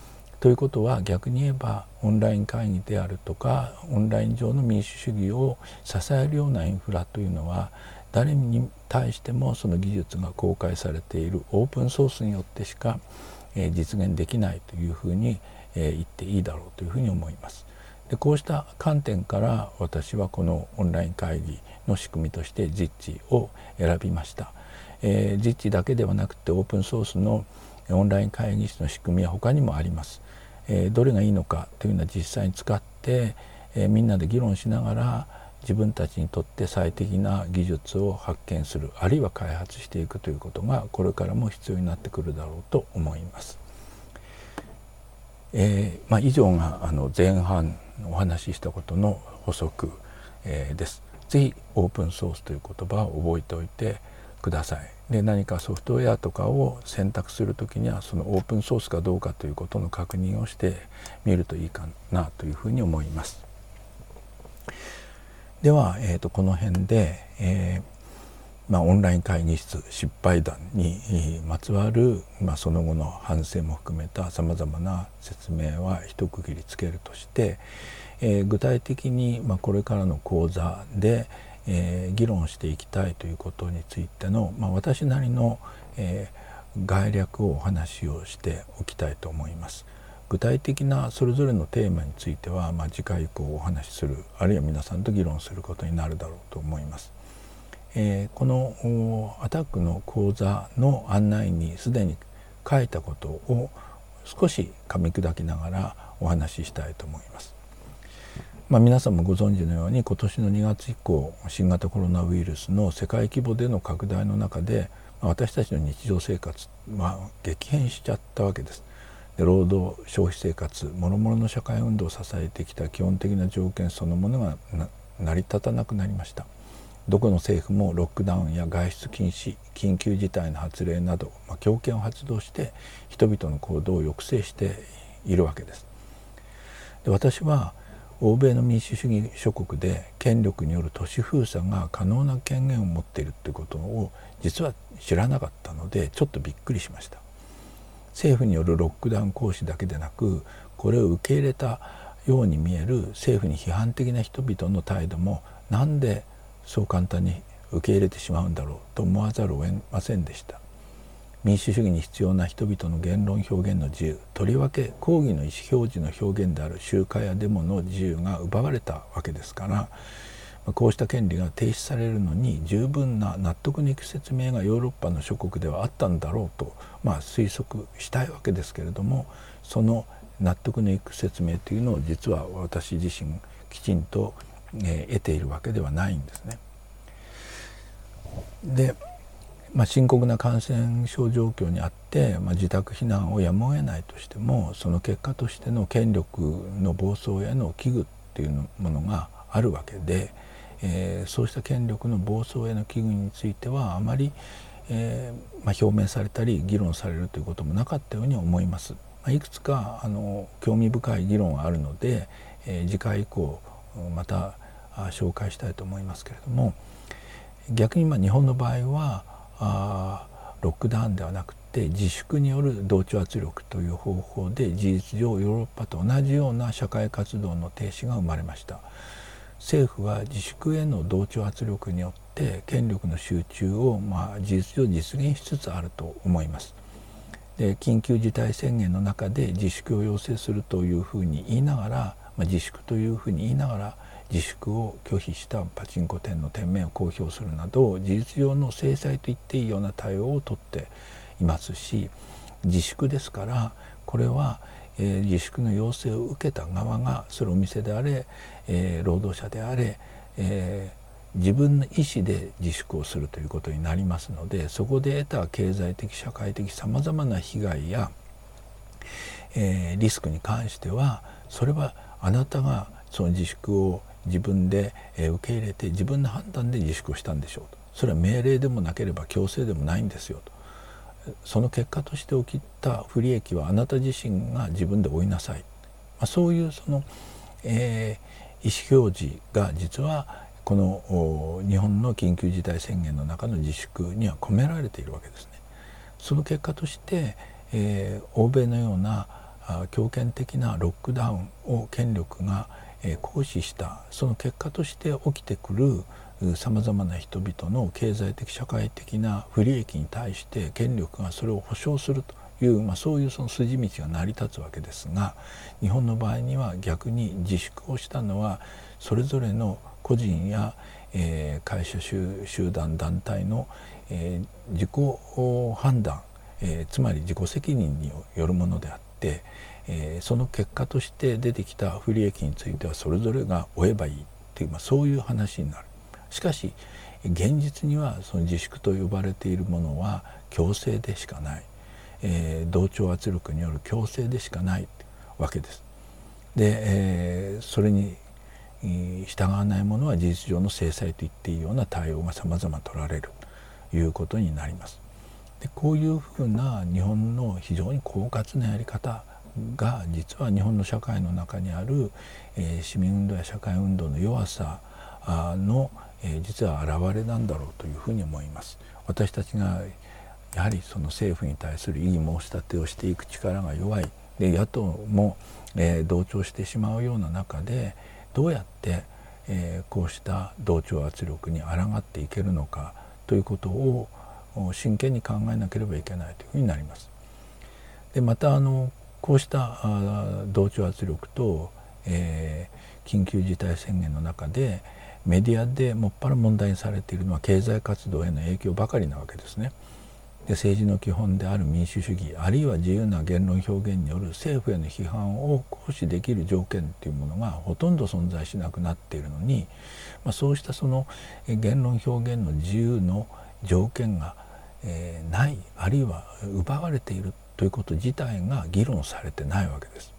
ということは逆に言えばオンライン会議であるとかオンライン上の民主主義を支えるようなインフラというのは誰に対してもその技術が公開されているオープンソースによってしか、え実現できないというふうに、え言っていいだろうというふうに思います。でこうした観点から私はこのオンライン会議の仕組みとして実地を選びました、えー、実地だけではなくてオープンソースのオンライン会議室の仕組みは他にもあります、え、どれがいいのかというのは実際に使って、え、みんなで議論しながら自分たちにとって最適な技術を発見するあるいは開発していくということがこれからも必要になってくるだろうと思います。えーまあ、以上があの前半お話ししたことの補足、えー、です。ぜひオープンソースという言葉を覚えておいてください。で何かソフトウェアとかを選択する時にはそのオープンソースかどうかということの確認をしてみるといいかなというふうに思います。では、えーと、この辺で、えーまあ、オンライン会議室失敗談にまつわる、まあ、その後の反省も含めたさまざまな説明は一区切りつけるとして、えー、具体的に、まあ、これからの講座で、えー、議論していきたいということについての、まあ、私なりの、えー、概略をお話をしておきたいと思います。具体的なそれぞれのテーマについては、まあ、次回以降お話しするあるいは皆さんと議論することになるだろうと思います。えー、このアタックの講座の案内にすでに書いたことを少し噛み砕きながらお話ししたいと思います。まあ、皆さんもご存知のように今年の2月以降新型コロナウイルスの世界規模での拡大の中で私たちの日常生活、まあ、激変しちゃったわけです。で労働消費生活もろもろの社会運動を支えてきた基本的な条件そのものが成り立たなくなりましたどこの政府もロックダウンや外出禁止緊急事態の発令など、まあ、強権を発動して人々の行動を抑制しているわけですで私は欧米の民主主義諸国で権力による都市封鎖が可能な権限を持っているということを実は知らなかったのでちょっとびっくりしました。政府によるロックダウン行使だけでなくこれを受け入れたように見える政府に批判的な人々の態度もなんでそう簡単に受け入れてしまうんだろうと思わざるを得ませんでした。民主主義に必要な人々の言論表現の自由とりわけ抗議の意思表示の表現である集会やデモの自由が奪われたわけですからこうした権利が停止されるのに十分な納得のいく説明がヨーロッパの諸国ではあったんだろうと、まあ、推測したいわけですけれどもその納得のいく説明というのを実は私自身きちんと、え、得ているわけではないんですね。で、まあ、深刻な感染症状況にあって、まあ、自宅避難をやむを得ないとしてもその結果としての権力の暴走への危惧っていうものがあるわけで。えー、そうした権力の暴走への危惧についてはあまり、えーまあ、表明されたり議論されるということもなかったように思います。まあ、いくつかあの興味深い議論があるので、えー、次回以降また紹介したいと思いますけれども逆にまあ日本の場合はあロックダウンではなくて自粛による同調圧力という方法で事実上ヨーロッパと同じような社会活動の停止が生まれました。政府は自粛への同調圧力によって権力の集中をまあ事実上実現しつつあると思います。で緊急事態宣言の中で自粛を要請するというふうに言いながら、まあ、自粛というふうに言いながら自粛を拒否したパチンコ店の店名を公表するなど事実上の制裁と言っていいような対応をとっていますし自粛ですからこれはえー、自粛の要請を受けた側がそれお店であれ、えー、労働者であれ、えー、自分の意思で自粛をするということになりますのでそこで得た経済的社会的さまざまな被害や、えー、リスクに関してはそれはあなたがその自粛を自分で受け入れて自分の判断で自粛をしたんでしょうと。それは命令でもなければ強制でもないんですよと。その結果として起きた不利益はあなた自身が自分で負いなさい、まあ、そういうその、えー、意思表示が実はこの日本の緊急事態宣言の中の自粛には込められているわけですね。その結果として、えー、欧米のような強権的なロックダウンを権力が行使したその結果として起きてくるさまざまな人々の経済的社会的な不利益に対して権力がそれを保障するという、まあ、そういうその筋道が成り立つわけですが日本の場合には逆に自粛をしたのはそれぞれの個人や、え、会社集団団体の、え、自己判断、え、つまり自己責任によるものであって、えー、その結果として出てきた不利益についてはそれぞれが負えばいいっていう、まあ、そういう話になる。しかし現実にはその自粛と呼ばれているものは強制でしかない、えー、同調圧力による強制でしかないわけです。で、えー、それに従わないものは事実上の制裁と言っていいような対応がさまざま取られるということになります。でこういうふうな日本の非常に狡猾なやり方が実は日本の社会の中にある、えー、市民運動や社会運動の弱さの、えー、実は表れなんだろうというふうに思います。私たちがやはりその政府に対する異議申し立てをしていく力が弱いで野党も、えー、同調してしまうような中でどうやって、えー、こうした同調圧力に抗っていけるのかということを真剣に考えなければいけないというふうになります。でまたあのこうした同調圧力と、えー、緊急事態宣言の中でメディアでもっぱら問題にされているのは経済活動への影響ばかりなわけですね。で政治の基本である民主主義あるいは自由な言論表現による政府への批判を行使できる条件っていうものがほとんど存在しなくなっているのに、まあ、そうしたその言論表現の自由の条件が、えー、ないあるいは奪われているということ自体が議論されてないわけです。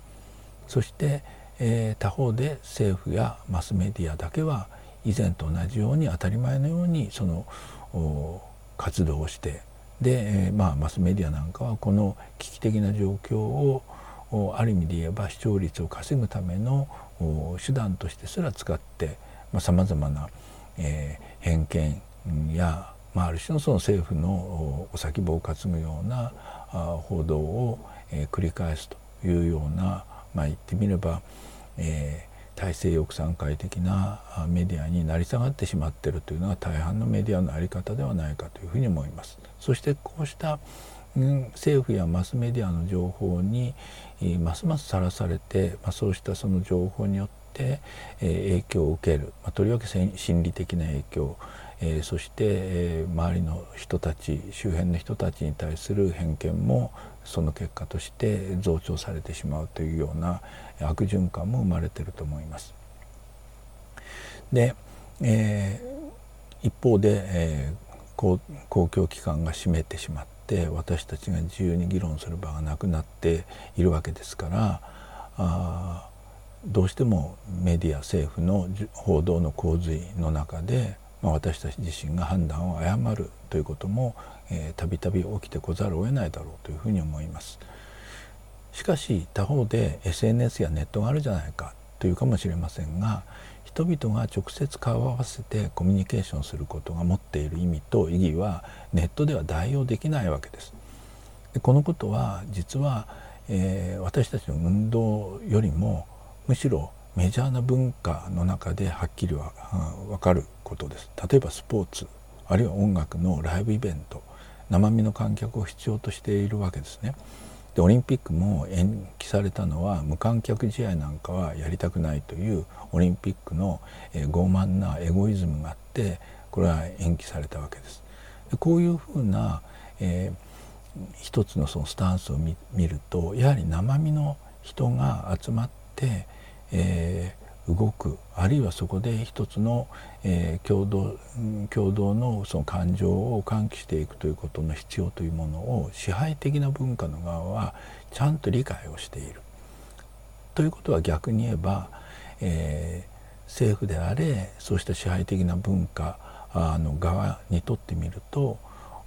そして、えー、他方で政府やマスメディアだけは以前と同じように当たり前のようにその活動をしてで、えー、まあ、マスメディアなんかはこの危機的な状況をある意味で言えば視聴率を稼ぐための手段としてすら使ってさまざ、まな、えー、偏見や、まあ、ある種のその政府のお先棒を担ぐような報道を、え、繰り返すというような、まあ、言ってみれば、えー、体制抑散会的なメディアになり下がってしまっているというのが大半のメディアの在り方ではないかというふうに思います。そしてこうした政府やマスメディアの情報にますますさらされて、まあ、そうしたその情報によって、え影響を受ける、まあ、とりわけ心理的な影響えー、そして、えー、周りの人たち周辺の人たちに対する偏見もその結果として増長されてしまうというような悪循環も生まれてると思います。で、えー、一方で、えー、公公共機関が閉めてしまって私たちが自由に議論する場がなくなっているわけですからあどうしてもメディア政府の報道の洪水の中でまあ、私たち自身が判断を誤るということもたびたび起きてこざるを得ないだろうというふうに思います。しかし他方で SNS やネットがあるじゃないかというかもしれませんが人々が直接顔を合わせてコミュニケーションすることが持っている意味と意義はネットでは代用できないわけです。でこのことは実は、えー、私たちの運動よりもむしろメジャーな文化の中ではっきりは分かることです例えばスポーツあるいは音楽のライブイベント生身の観客を必要としているわけですね。でオリンピックも延期されたのは無観客試合なんかはやりたくないというオリンピックの、えー、傲慢なエゴイズムがあってこれは延期されたわけです。でこういうふうな、えー、一つのそのスタンスを見るとやはり生身の人が集まって、えー、動くあるいはそこで一つの、えー、共同共同のその感情を喚起していくということの必要というものを支配的な文化の側はちゃんと理解をしている。ということは逆に言えば、えー、政府であれそうした支配的な文化の側にとってみると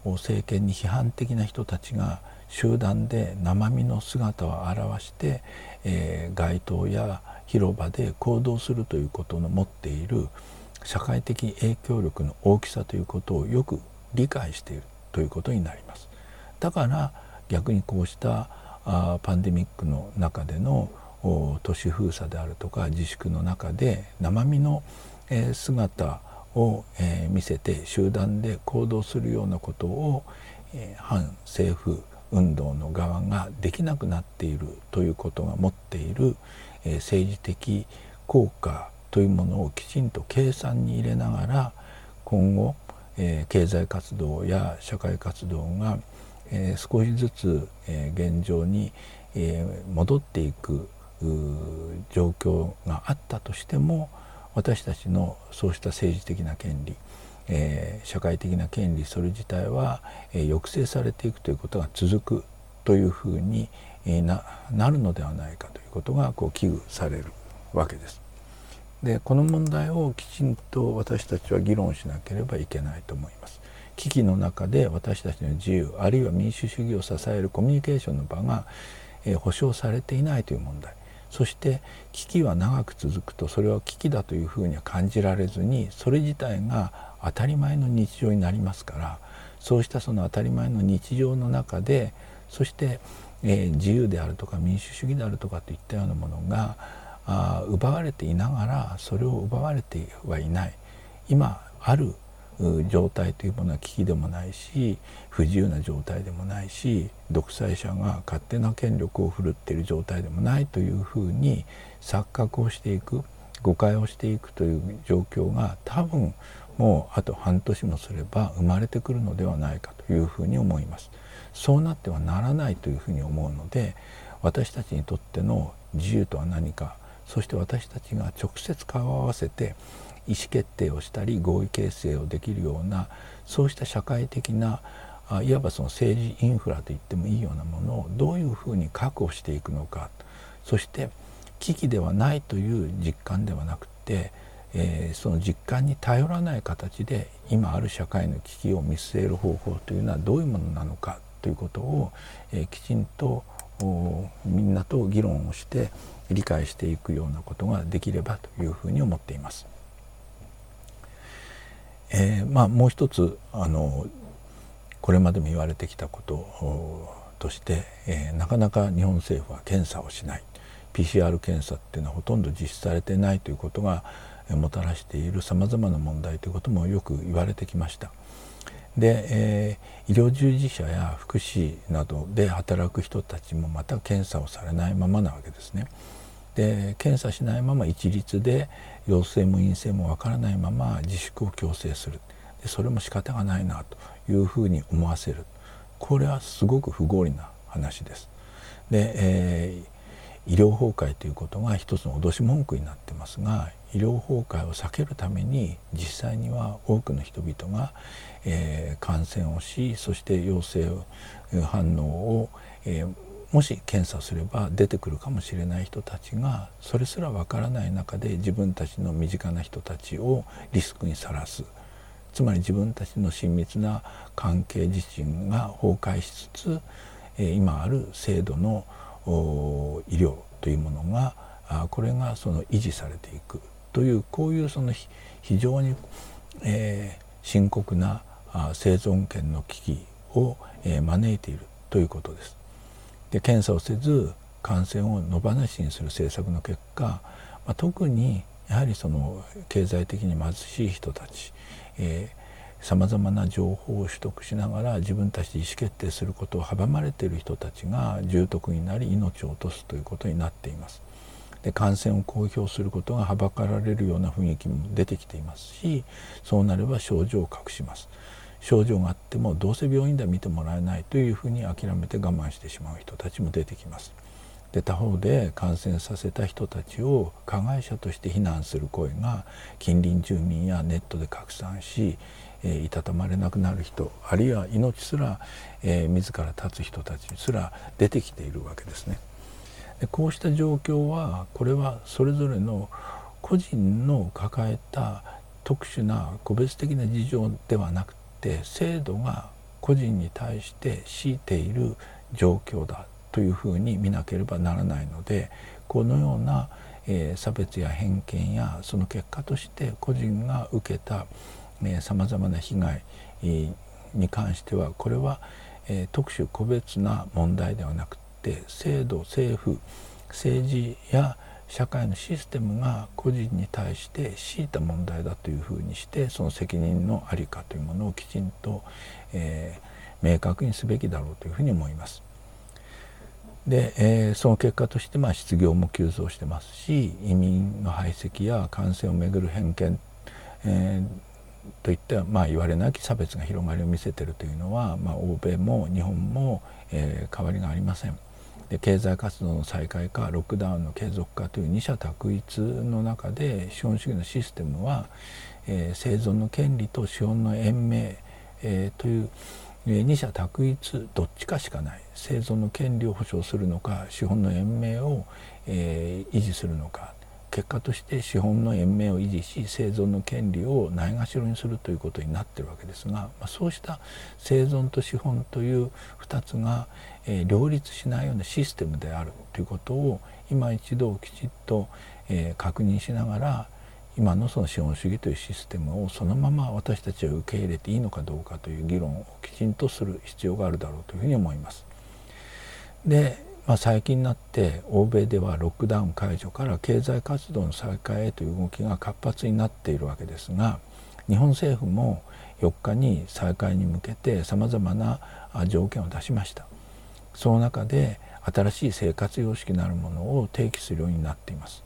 政権に批判的な人たちが集団で生身の姿を現して、えー、街頭や広場で行動するということの持っている社会的影響力の大きさということをよく理解しているということになります。だから逆にこうしたあパンデミックの中での都市封鎖であるとか自粛の中で生身の、えー、姿を、えー、見せて集団で行動するようなことを、えー、反政府運動の側ができなくなっているということが持っている、え政治的効果というものをきちんと計算に入れながら今後、え経済活動や社会活動が、え少しずつ、え現状に、え戻っていく状況があったとしても私たちのそうした政治的な権利、え、社会的な権利それ自体は、え、抑制されていくということが続くというふうに、ななるのではないかということがこう危惧されるわけです。でこの問題をきちんと私たちは議論しなければいけないと思います。危機の中で私たちの自由あるいは民主主義を支えるコミュニケーションの場が、えー、保障されていないという問題そして危機は長く続くとそれは危機だというふうには感じられずにそれ自体が当たり前の日常になりますからそうしたその当たり前の日常の中でそして、えー、自由であるとか民主主義であるとかといったようなものがあ奪われていながらそれを奪われてはいない今ある状態というものは危機でもないし不自由な状態でもないし独裁者が勝手な権力を振るっている状態でもないというふうに錯覚をしていく誤解をしていくという状況が多分もうあと半年もすれば生まれてくるのではないかというふうに思います。そうなってはならないというふうに思うので私たちにとっての自由とは何かそして私たちが直接顔を合わせて意思決定をしたり合意形成をできるようなそうした社会的ないわばその政治インフラと言ってもいいようなものをどういうふうに確保していくのか。そして危機ではないという実感ではなくて、えー、その実感に頼らない形で今ある社会の危機を見据える方法というのはどういうものなのかということを、えー、きちんとみんなと議論をして理解していくようなことができればというふうに思っています。えー、まあ、もう一つあのこれまでも言われてきたこととして、えー、なかなか日本政府は検査をしない PCR 検査っていうのはほとんど実施されてないということがもたらしているさまざまな問題ということもよく言われてきました。で、えー、医療従事者や福祉などで働く人たちもまた検査をされないままなわけですね。で検査しないまま一律で陽性も陰性もわからないまま自粛を強制するでそれも仕方がないなというふうに思わせるこれはすごく不合理な話です。で、えー、医療崩壊ということが一つの脅し文句になってますが医療崩壊を避けるために実際には多くの人々が、えー、感染をしそして陽性反応を、えー、もし検査すれば出てくるかもしれない人たちがそれすらわからない中で自分たちの身近な人たちをリスクにさらす。つまり自分たちの親密な関係自身が崩壊しつつえ今ある制度の医療というものがこれがその維持されていく。というこういうその非常に、えー、深刻な生存権の危機を、えー、招いているということです。で検査をせず感染を野放しにする政策の結果、まあ、特にやはりその経済的に貧しい人たちさまざまな情報を取得しながら自分たちで意思決定することを阻まれている人たちが重篤になり命を落とすということになっています。で感染を公表することがはばかられるような雰囲気も出てきていますしそうなれば症状を隠します。症状があってもどうせ病院では見てもらえないというふうに諦めて我慢してしまう人たちも出てきます。で他方で感染させた人たちを加害者として非難する声が近隣住民やネットで拡散し、えー、いたたまれなくなる人あるいは命すら、えー、自ら立つ人たちすら出てきているわけですね。でこうした状況はこれはそれぞれの個人の抱えた特殊な個別的な事情ではなくて制度が個人に対して強いている状況だというふうに見なければならないのでこのような、え、差別や偏見やその結果として個人が受けたさまざまな被害、に関してはこれは、え、特殊個別な問題ではなくて制度政府政治や社会のシステムが個人に対して強いた問題だというふうにしてその責任の在りかというものをきちんと、えー、明確にすべきだろうというふうに思います。で、えー、その結果としてまあ失業も急増してますし移民の排斥や感染をめぐる偏見、えー、といったまあ言われなき差別が広がりを見せてるというのは、まあ、欧米も日本も、えー、変わりがありません。で経済活動の再開かロックダウンの継続かという二者択一の中で資本主義のシステムは、えー、生存の権利と資本の延命、えー、という二者択一どっちかしかない。生存の権利を保障するのか資本の延命を、えー、維持するのか。結果として資本の延命を維持し生存の権利をないがしろにするということになってるわけですが、まあ、そうした生存と資本という2つが、えー、両立しないようなシステムであるということを今一度きちっと、えー、確認しながら今のその資本主義というシステムをそのまま私たちは受け入れていいのかどうかという議論をきちんとする必要があるだろうというふうに思います。で、まあ、最近になって欧米ではロックダウン解除から経済活動の再開へという動きが活発になっているわけですが日本政府も4日に再開に向けてさまざまな条件を出しました。その中で新しい生活様式なるものを提起するようになっています。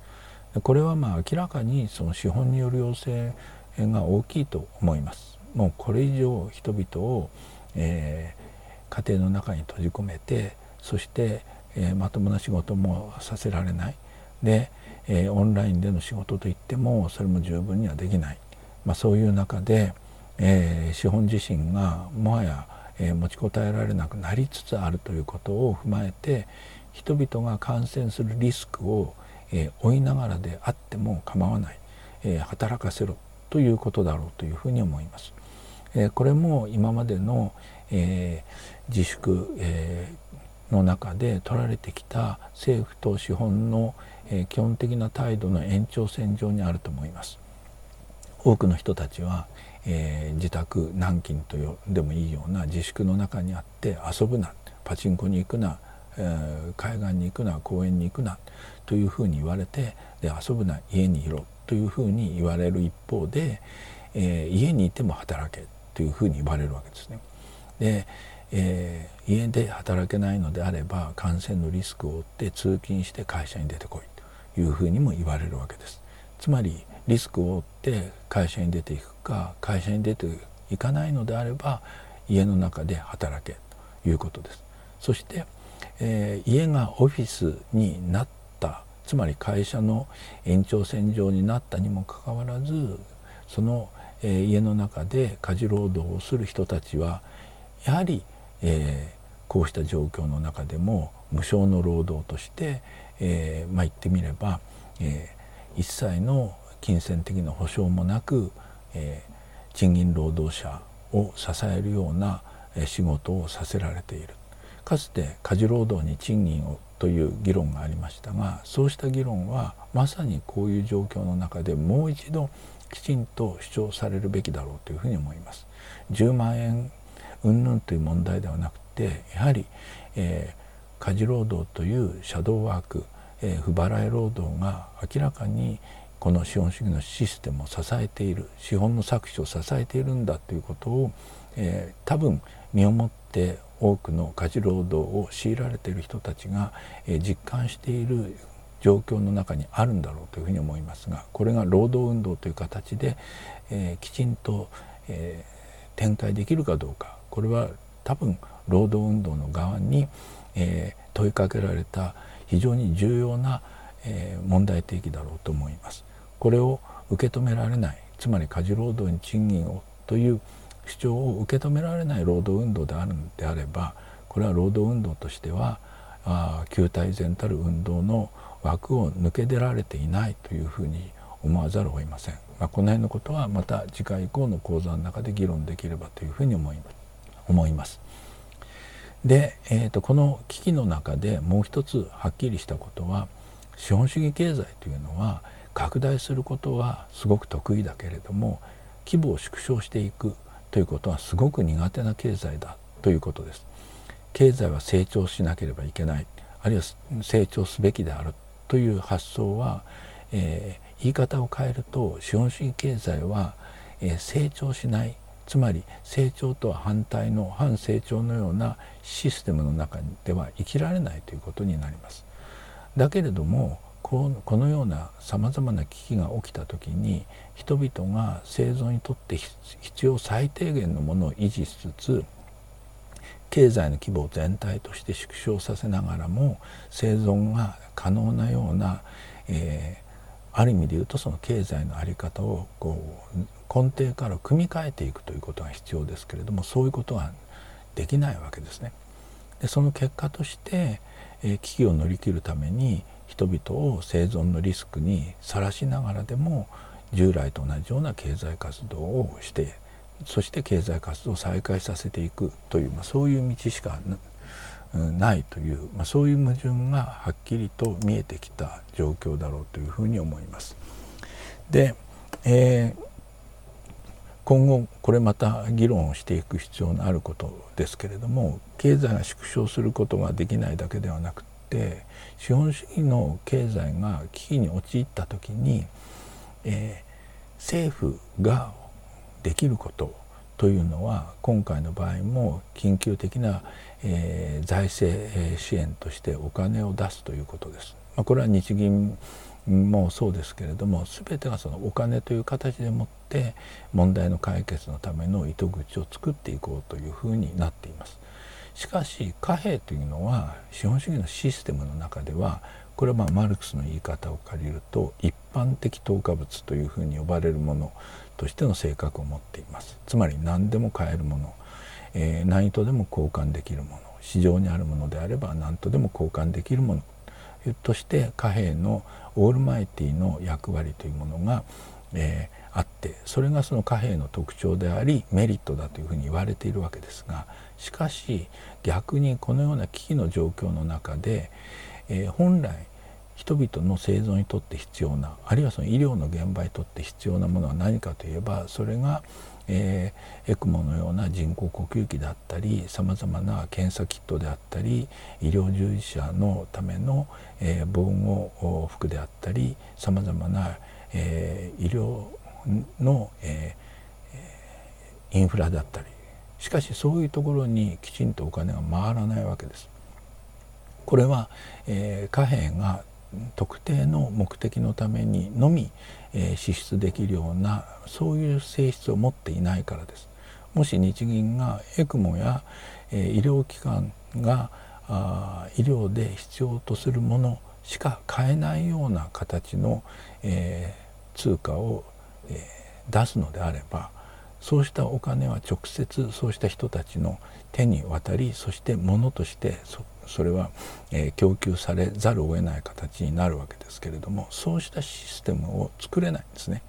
これはまあ明らかにその資本による要請が大きいと思います。もうこれ以上人々を、えー、家庭の中に閉じ込めてそして、えー、まともな仕事もさせられない。で、えー、オンラインでの仕事といってもそれも十分にはできない、まあ、そういう中で、え資本自身がもはや、え持ちこたえられなくなりつつあるということを踏まえて人々が感染するリスクをえー、追いながらであっても構わない、えー、働かせろということだろうというふうに思います。えー、これも今までの、え自粛、えの中で取られてきた政府と資本の、え基本的な態度の延長線上にあると思います。多くの人たちは、え自宅軟禁とでもいいような自粛の中にあって遊ぶなパチンコに行くな、え海岸に行くな公園に行くなというふうに言われてで遊ぶな家にいろというふうに言われる一方で、えー、家にいても働けというふうに言われるわけですね。で、えー、家で働けないのであれば感染のリスクを負って通勤して会社に出てこいというふうにも言われるわけです。つまりリスクを負って会社に出ていくか会社に出ていかないのであれば家の中で働けということです。そして、えー、家がオフィスになったつまり会社の延長線上になったにもかかわらずその、えー、家の中で家事労働をする人たちはやはり、えー、こうした状況の中でも無償の労働として、えー、まあ言ってみれば、えー、一切の金銭的な保障もなく、えー、賃金労働者を支えるような仕事をさせられているかつて家事労働に賃金をという議論がありましたがそうした議論はまさにこういう状況の中でもう一度きちんと主張されるべきだろうというふうに思います。10万円云々という問題ではなくてやはり、えー、家事労働というシャドーワーク、えー、不払い労働が明らかにこの資本主義のシステムを支えている資本の搾取を支えているんだということを、えー、多分身をもって多くの家事労働を強いられている人たちが、え実感している状況の中にあるんだろうというふうに思いますがこれが労働運動という形で、えきちんと、え展開できるかどうかこれは多分労働運動の側に、え問いかけられた非常に重要な、問題提起だろうと思います。これを受け止められない。つまり家事労働に賃金をという主張を受け止められない労働運動であるのであればこれは労働運動としてはあ旧体全たる運動の枠を抜け出られていないというふうに思わざるを得ません、まあ、この辺のことはまた次回以降の講座の中で議論できればというふうに思い思います。で、えーと、この危機の中でもう一つはっきりしたことは資本主義経済というのは拡大することはすごく得意だけれども規模を縮小していくということはすごく苦手な経済だということです。経済は成長しなければいけないあるいは成長すべきであるという発想は、えー、言い方を変えると資本主義経済は、えー、成長しないつまり成長とは反対の反成長のようなシステムの中では生きられないということになります。だけれどもこのようなさまざまな危機が起きた時に人々が生存にとって必要最低限のものを維持しつつ経済の規模を全体として縮小させながらも生存が可能なような、えー、ある意味で言うとその経済の在り方をこう根底から組み替えていくということが必要ですけれどもそういうことはできないわけですね。でその結果として、えー、危機を乗り切るために人々を生存のリスクにさらしながらでも従来と同じような経済活動をしてそして経済活動を再開させていくという、まあ、そういう道しかないという、まあ、そういう矛盾がはっきりと見えてきた状況だろうというふうに思います。で、えー、今後これまた議論をしていく必要のあることですけれども経済が縮小することができないだけではなくて資本主義の経済が危機に陥った時に、えー、政府ができることというのは今回の場合も緊急的な、えー、財政支援としてお金を出すということです。まあ、これは日銀もそうですけれども全てがそのお金という形でもって問題の解決のための糸口を作っていこうというふうになっています。しかし貨幣というのは資本主義のシステムの中ではこれはまあマルクスの言い方を借りると一般的投下物というふうに呼ばれるものとしての性格を持っています。つまり何でも買えるもの、えー、何とでも交換できるもの市場にあるものであれば何とでも交換できるものとして貨幣のオールマイティの役割というものが、えー、あってそれがその貨幣の特徴でありメリットだというふうに言われているわけですがしかし逆にこのような危機の状況の中で、えー、本来人々の生存にとって必要なあるいはその医療の現場にとって必要なものは何かといえばそれが、えー、エクモのような人工呼吸器であったりさまざまな検査キットであったり医療従事者のための、えー、防護服であったりさまざまな、えー、医療の、えー、インフラだったりしかしそういうところにきちんとお金が回らないわけです。これは、えー、貨幣が特定の目的のためにのみ、えー、支出できるようなそういう性質を持っていないからです。もし日銀がエクモや、えー、医療機関があ医療で必要とするものしか買えないような形の、えー、通貨を、えー、出すのであればそうしたお金は直接そうした人たちの手に渡りそして物としてそれは、えー、供給されざるを得ない形になるわけですけれどもそうしたシステムを作れないんですね。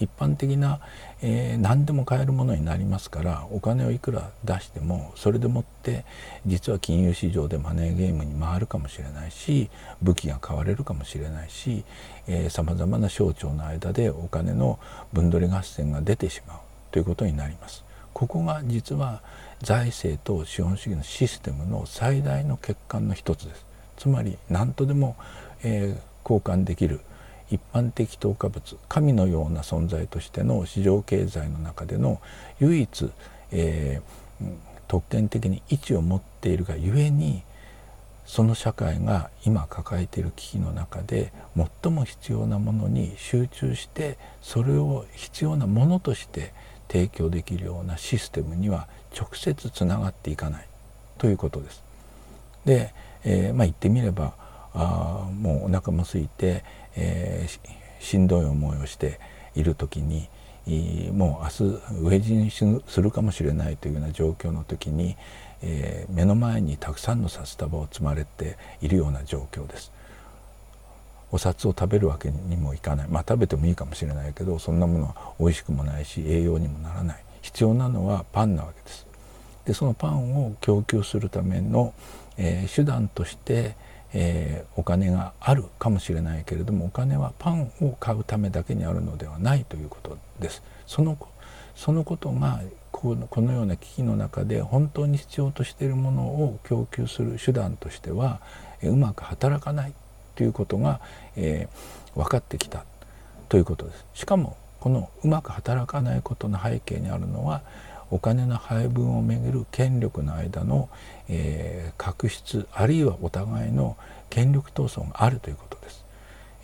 一般的な、えー、何でも買えるものになりますからお金をいくら出してもそれでもって実は金融市場でマネーゲームに回るかもしれないし武器が買われるかもしれないしさまざまな省庁の間でお金の分取り合戦が出てしまうということになります。ここが実は財政と資本主義のシステムの最大の欠陥の一つですつまり何とでも、えー、交換できる一般的投下物神のような存在としての市場経済の中での唯一、えー、特権的に位置を持っているがゆえにその社会が今抱えている危機の中で最も必要なものに集中してそれを必要なものとして提供できるようなシステムには直接つながっていかないということです。で、えー、まあ言ってみればあもうお腹も空いて、えー、しんどい思いをしている時にもう明日飢え死にするかもしれないというような状況の時に、えー、目の前にたくさんの札束を積まれているような状況です。お札を食べるわけにもいかないまあ食べてもいいかもしれないけどそんなものは美味しくもないし栄養にもならない必要なのはパンなわけです。でそのパンを供給するための、えー、手段として、えー、お金があるかもしれないけれどもお金はパンを買うためだけにあるのではないということです。そのそのことがこのような危機の中で本当に必要としているものを供給する手段としてはうまく働かないということが、えー、分かってきたということです。しかもこのうまく働かないことの背景にあるのはお金の配分をめぐる権力の間の、えー、確執あるいはお互いの権力闘争があるということです。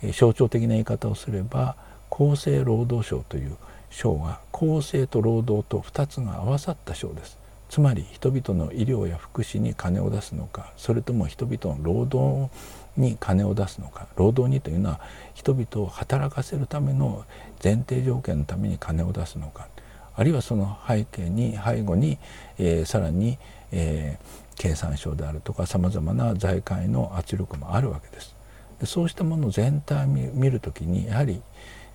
えー、象徴的な言い方をすれば厚生労働省という省が厚生と労働と2つが合わさった省です。つまり人々の医療や福祉に金を出すのかそれとも人々の労働に金を出すのか労働にというのは人々を働かせるための前提条件のために金を出すのかあるいはその背景に背後に、えー、さらに、えー、経産省であるとかさまざまな財界の圧力もあるわけです。でそうしたもの全体を見るときにやはり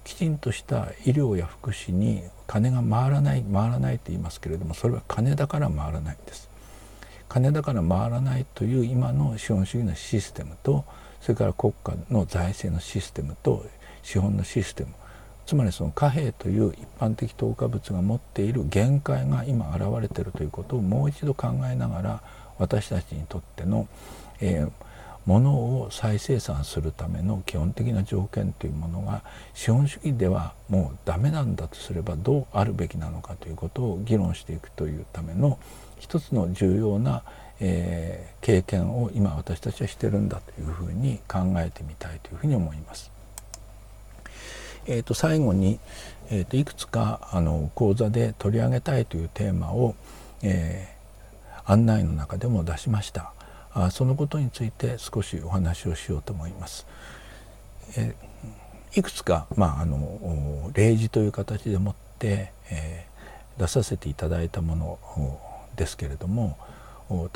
きちんとした医療や福祉に金が回らない回らないと言いますけれどもそれは金だから回らないんです。金だから回らないという今の資本主義のシステムとそれから国家の財政のシステムと資本のシステムつまりその貨幣という一般的投下物が持っている限界が今現れているということをもう一度考えながら私たちにとっての、えー、ものを再生産するための基本的な条件というものが資本主義ではもうダメなんだとすればどうあるべきなのかということを議論していくというための一つの重要な、えー、経験を今私たちはしてるんだというふうに考えてみたいというふうに思います。えー、と最後に、えー、といくつかあの講座で取り上げたいというテーマを、えー、案内の中でも出しましたあそのことについて少しお話をしようと思います。え、いくつか、まあ、あの例示という形でもって、えー、出させていただいたものですけれども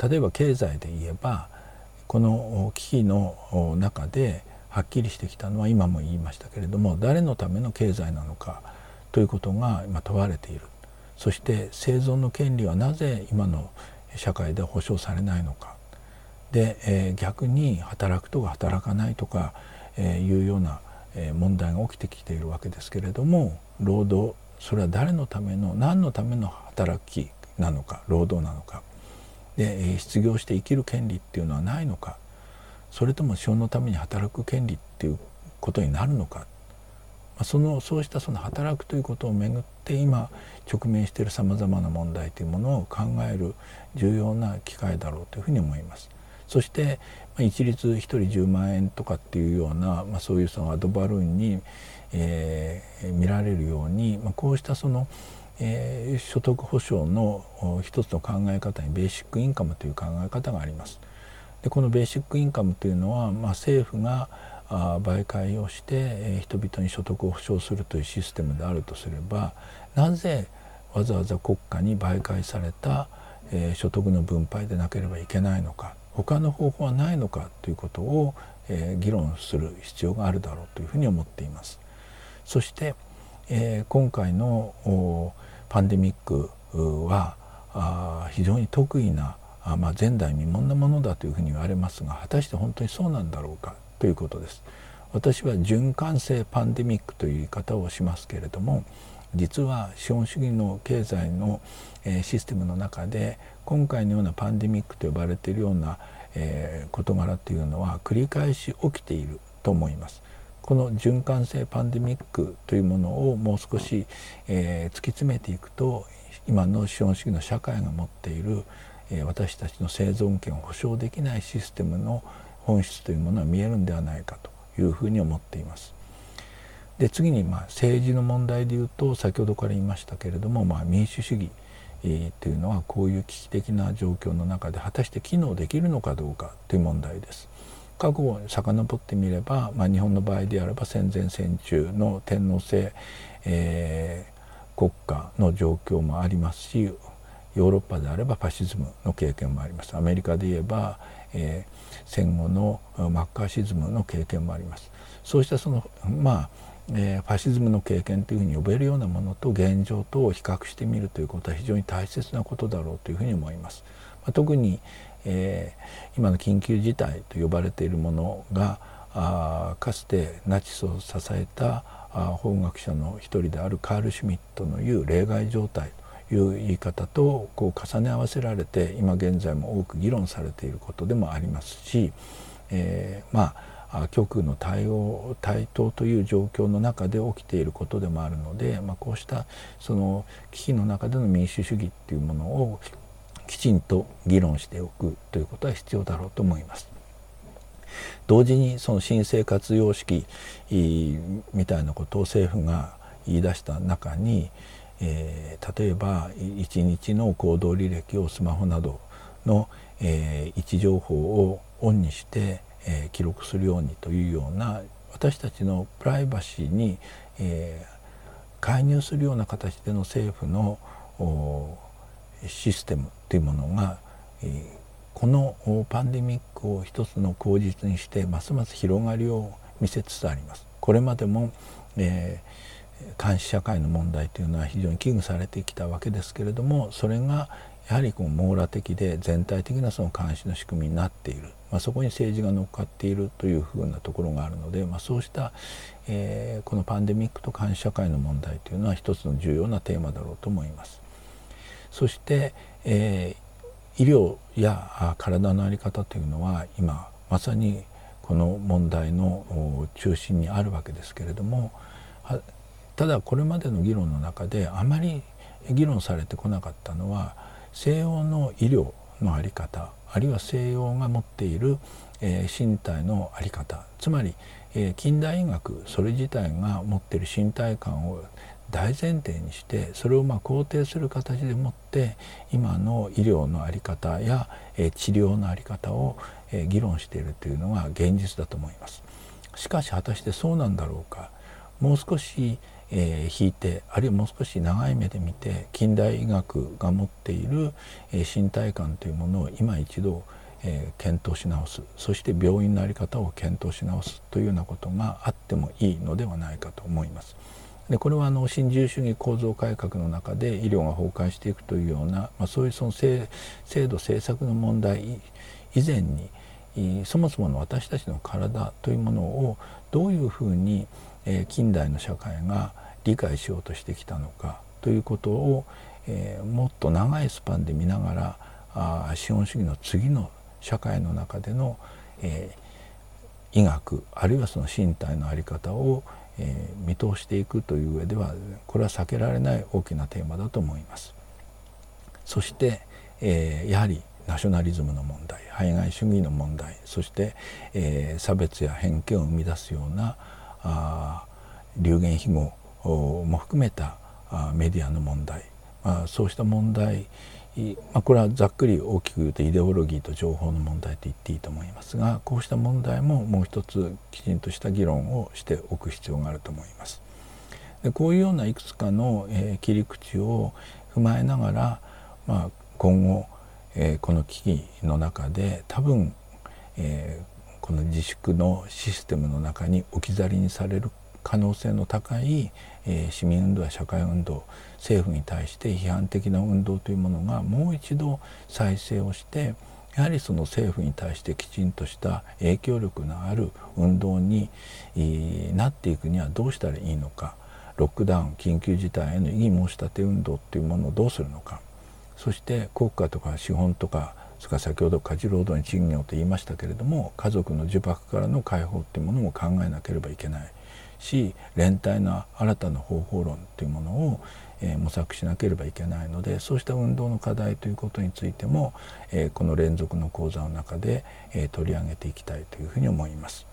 例えば経済で言えばこの危機の中ではっきりしてきたのは今も言いましたけれども誰のための経済なのかということが今問われているそして生存の権利はなぜ今の社会で保障されないのかで、えー、逆に働くとか働かないとか、えー、いうような、問題が起きてきているわけですけれども労働それは誰のための何のための働きなのか労働なのか。で、え失業して生きる権利っていうのはないのか。それとも資のために働く権利っていうことになるのか、ま、そのそうしたその働くということをめぐって今直面しているさまざまな問題というものを考える重要な機会だろうというふうに思います。そして、一律1人10万円とかっていうような、まあ、そういうそのアドバルーンに、えー、見られるように、まあ、こうしたその、えー、所得保障の一つの考え方にベーシックインカムという考え方があります。でこのベーシックインカムというのは、まあ、政府が媒介をして、人々に所得を保障するというシステムであるとすればなぜわざわざ国家に媒介された、所得の分配でなければいけないのか他の方法はないのかということを、えー、議論する必要があるだろうというふうに思っています。そして、えー、今回のパンデミックはあ非常に得意なあまあ、前代未聞なものだというふうに言われますが果たして本当にそうなんだろうかということです。私は循環性パンデミックという言い方をしますけれども実は資本主義の経済の、え、システムの中で今回のようなパンデミックと呼ばれているような、え、事柄というのは繰り返し起きていると思います。この循環性パンデミックというものをもう少し、えー、突き詰めていくと今の資本主義の社会が持っているえ私たちの生存権を保障できないシステムの本質というものは見えるんではないかというふうに思っています。で次にまあ政治の問題でいうと先ほどから言いましたけれども、まあ、民主主義というのはこういう危機的な状況の中で果たして機能できるのかどうかという問題です。過去を遡ってみれば、まあ、日本の場合であれば戦前戦中の天皇制、えー、国家の状況もありますしヨーロッパであればファシズムの経験もありますアメリカで言えば、えー、戦後のマッカーシズムの経験もありますそうしたそのまあ、えー、ファシズムの経験というふうに呼べるようなものと現状とを比較してみるということは非常に大切なことだろうというふうに思います。まあ、特に、えー、今の緊急事態と呼ばれているものがあかつてナチスを支えたあ法学者の一人であるカール・シュミットの言う例外状態という言い方とこう重ね合わせられて今現在も多く議論されていることでもありますし、えー、まあ極右の対応対等という状況の中で起きていることでもあるので、まあ、こうしたその危機の中での民主主義っていうものをきちんと議論しておくということは必要だろうと思います。同時にその新生活様式みたいなことを政府が言い出した中に、えー、例えば1日の行動履歴をスマホなどの、えー、位置情報をオンにして、えー、記録するようにというような私たちのプライバシーに、えー、介入するような形での政府のシステムというものが、えー、このパンデミックを一つの口実にしてますます広がりを見せつつあります。これまでも、えー、監視社会の問題というのは非常に危惧されてきたわけですけれどもそれがやはりこう網羅的で全体的なその監視の仕組みになっている、まあ、そこに政治が乗っかっているというふうなところがあるので、まあ、そうした、えー、このパンデミックと監視社会の問題というのは一つの重要なテーマだろうと思います。そして、えー、医療や体の在り方というのは今まさにこの問題の中心にあるわけですけれどもただこれまでの議論の中であまり議論されてこなかったのは西洋の医療の在り方あるいは西洋が持っている、えー、身体の在り方つまり、えー、近代医学それ自体が持っている身体感を大前提にしてそれをまあ肯定する形でもって今の医療の在り方や、えー、治療の在り方を、え、議論しているというのが現実だと思います。しかし果たしてそうなんだろうかもう少し、えー、引いてあるいはもう少し長い目で見て近代医学が持っている、えー、身体感というものを今一度、えー、検討し直すそして病院の在り方を検討し直すというようなことがあってもいいのではないかと思います。でこれはあの新自由主義構造改革の中で医療が崩壊していくというような、まあ、そういうその制度政策の問題以前にそもそもの私たちの体というものをどういうふうに近代の社会が理解しようとしてきたのかということを、えー、もっと長いスパンで見ながらあ資本主義の次の社会の中での、えー、医学あるいはその身体の在り方を、えー、見通していくという上ではこれは避けられない大きなテーマだと思います。そして、えー、やはりナショナリズムの問題排外主義の問題そして、えー、差別や偏見を生み出すようなあ流言飛語も含めたメディアの問題、まあ、そうした問題、まあ、これはざっくり大きく言うとイデオロギーと情報の問題と言っていいと思いますがこうした問題ももう一つきちんとした議論をしておく必要があると思います。でこういうようないくつかの、えー、切り口を踏まえながら、まあ、今後、えー、この危機の中で多分、えー、この自粛のシステムの中に置き去りにされる可能性の高い、えー、市民運動や社会運動政府に対して批判的な運動というものがもう一度再生をしてやはりその政府に対してきちんとした影響力のある運動に、なっていくにはどうしたらいいのかロックダウン緊急事態への異議申し立て運動というものをどうするのかそして国家とか資本とかそれから先ほど家事労働に賃金をと言いましたけれども家族の呪縛からの解放というものも考えなければいけない。し連帯の新たな方法論というものを、えー、模索しなければいけないのでそうした運動の課題ということについても、えー、この連続の講座の中で、えー、取り上げていきたいというふうに思います。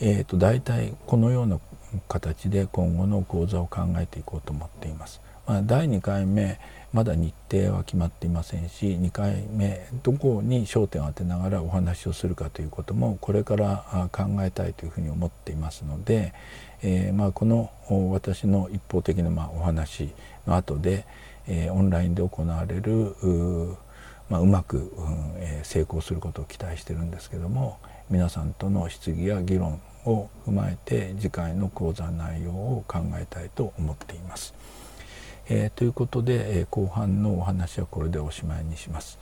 えーと、大体このような形で今後の講座を考えていこうと思っています。まあ、第2回目まだ日程は決まっていませんし2回目どこに焦点を当てながらお話をするかということもこれから考えたいというふうに思っていますので、えー、まあこの私の一方的なまお話の後で、えー、オンラインで行われるう,、まあ、うまく、うんえー、成功することを期待してるんですけども皆さんとの質疑や議論を踏まえて次回の講座内容を考えたいと思っています。えー、ということで、えー、後半のお話はこれでおしまいにします。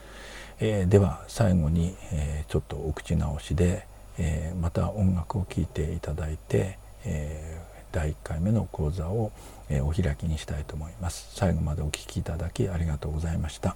えー、では最後に、えちょっとお口直しで、えまた音楽を聴いていただいて、え第1回目の講座を、えお開きにしたいと思います。最後までお聴きいただきありがとうございました。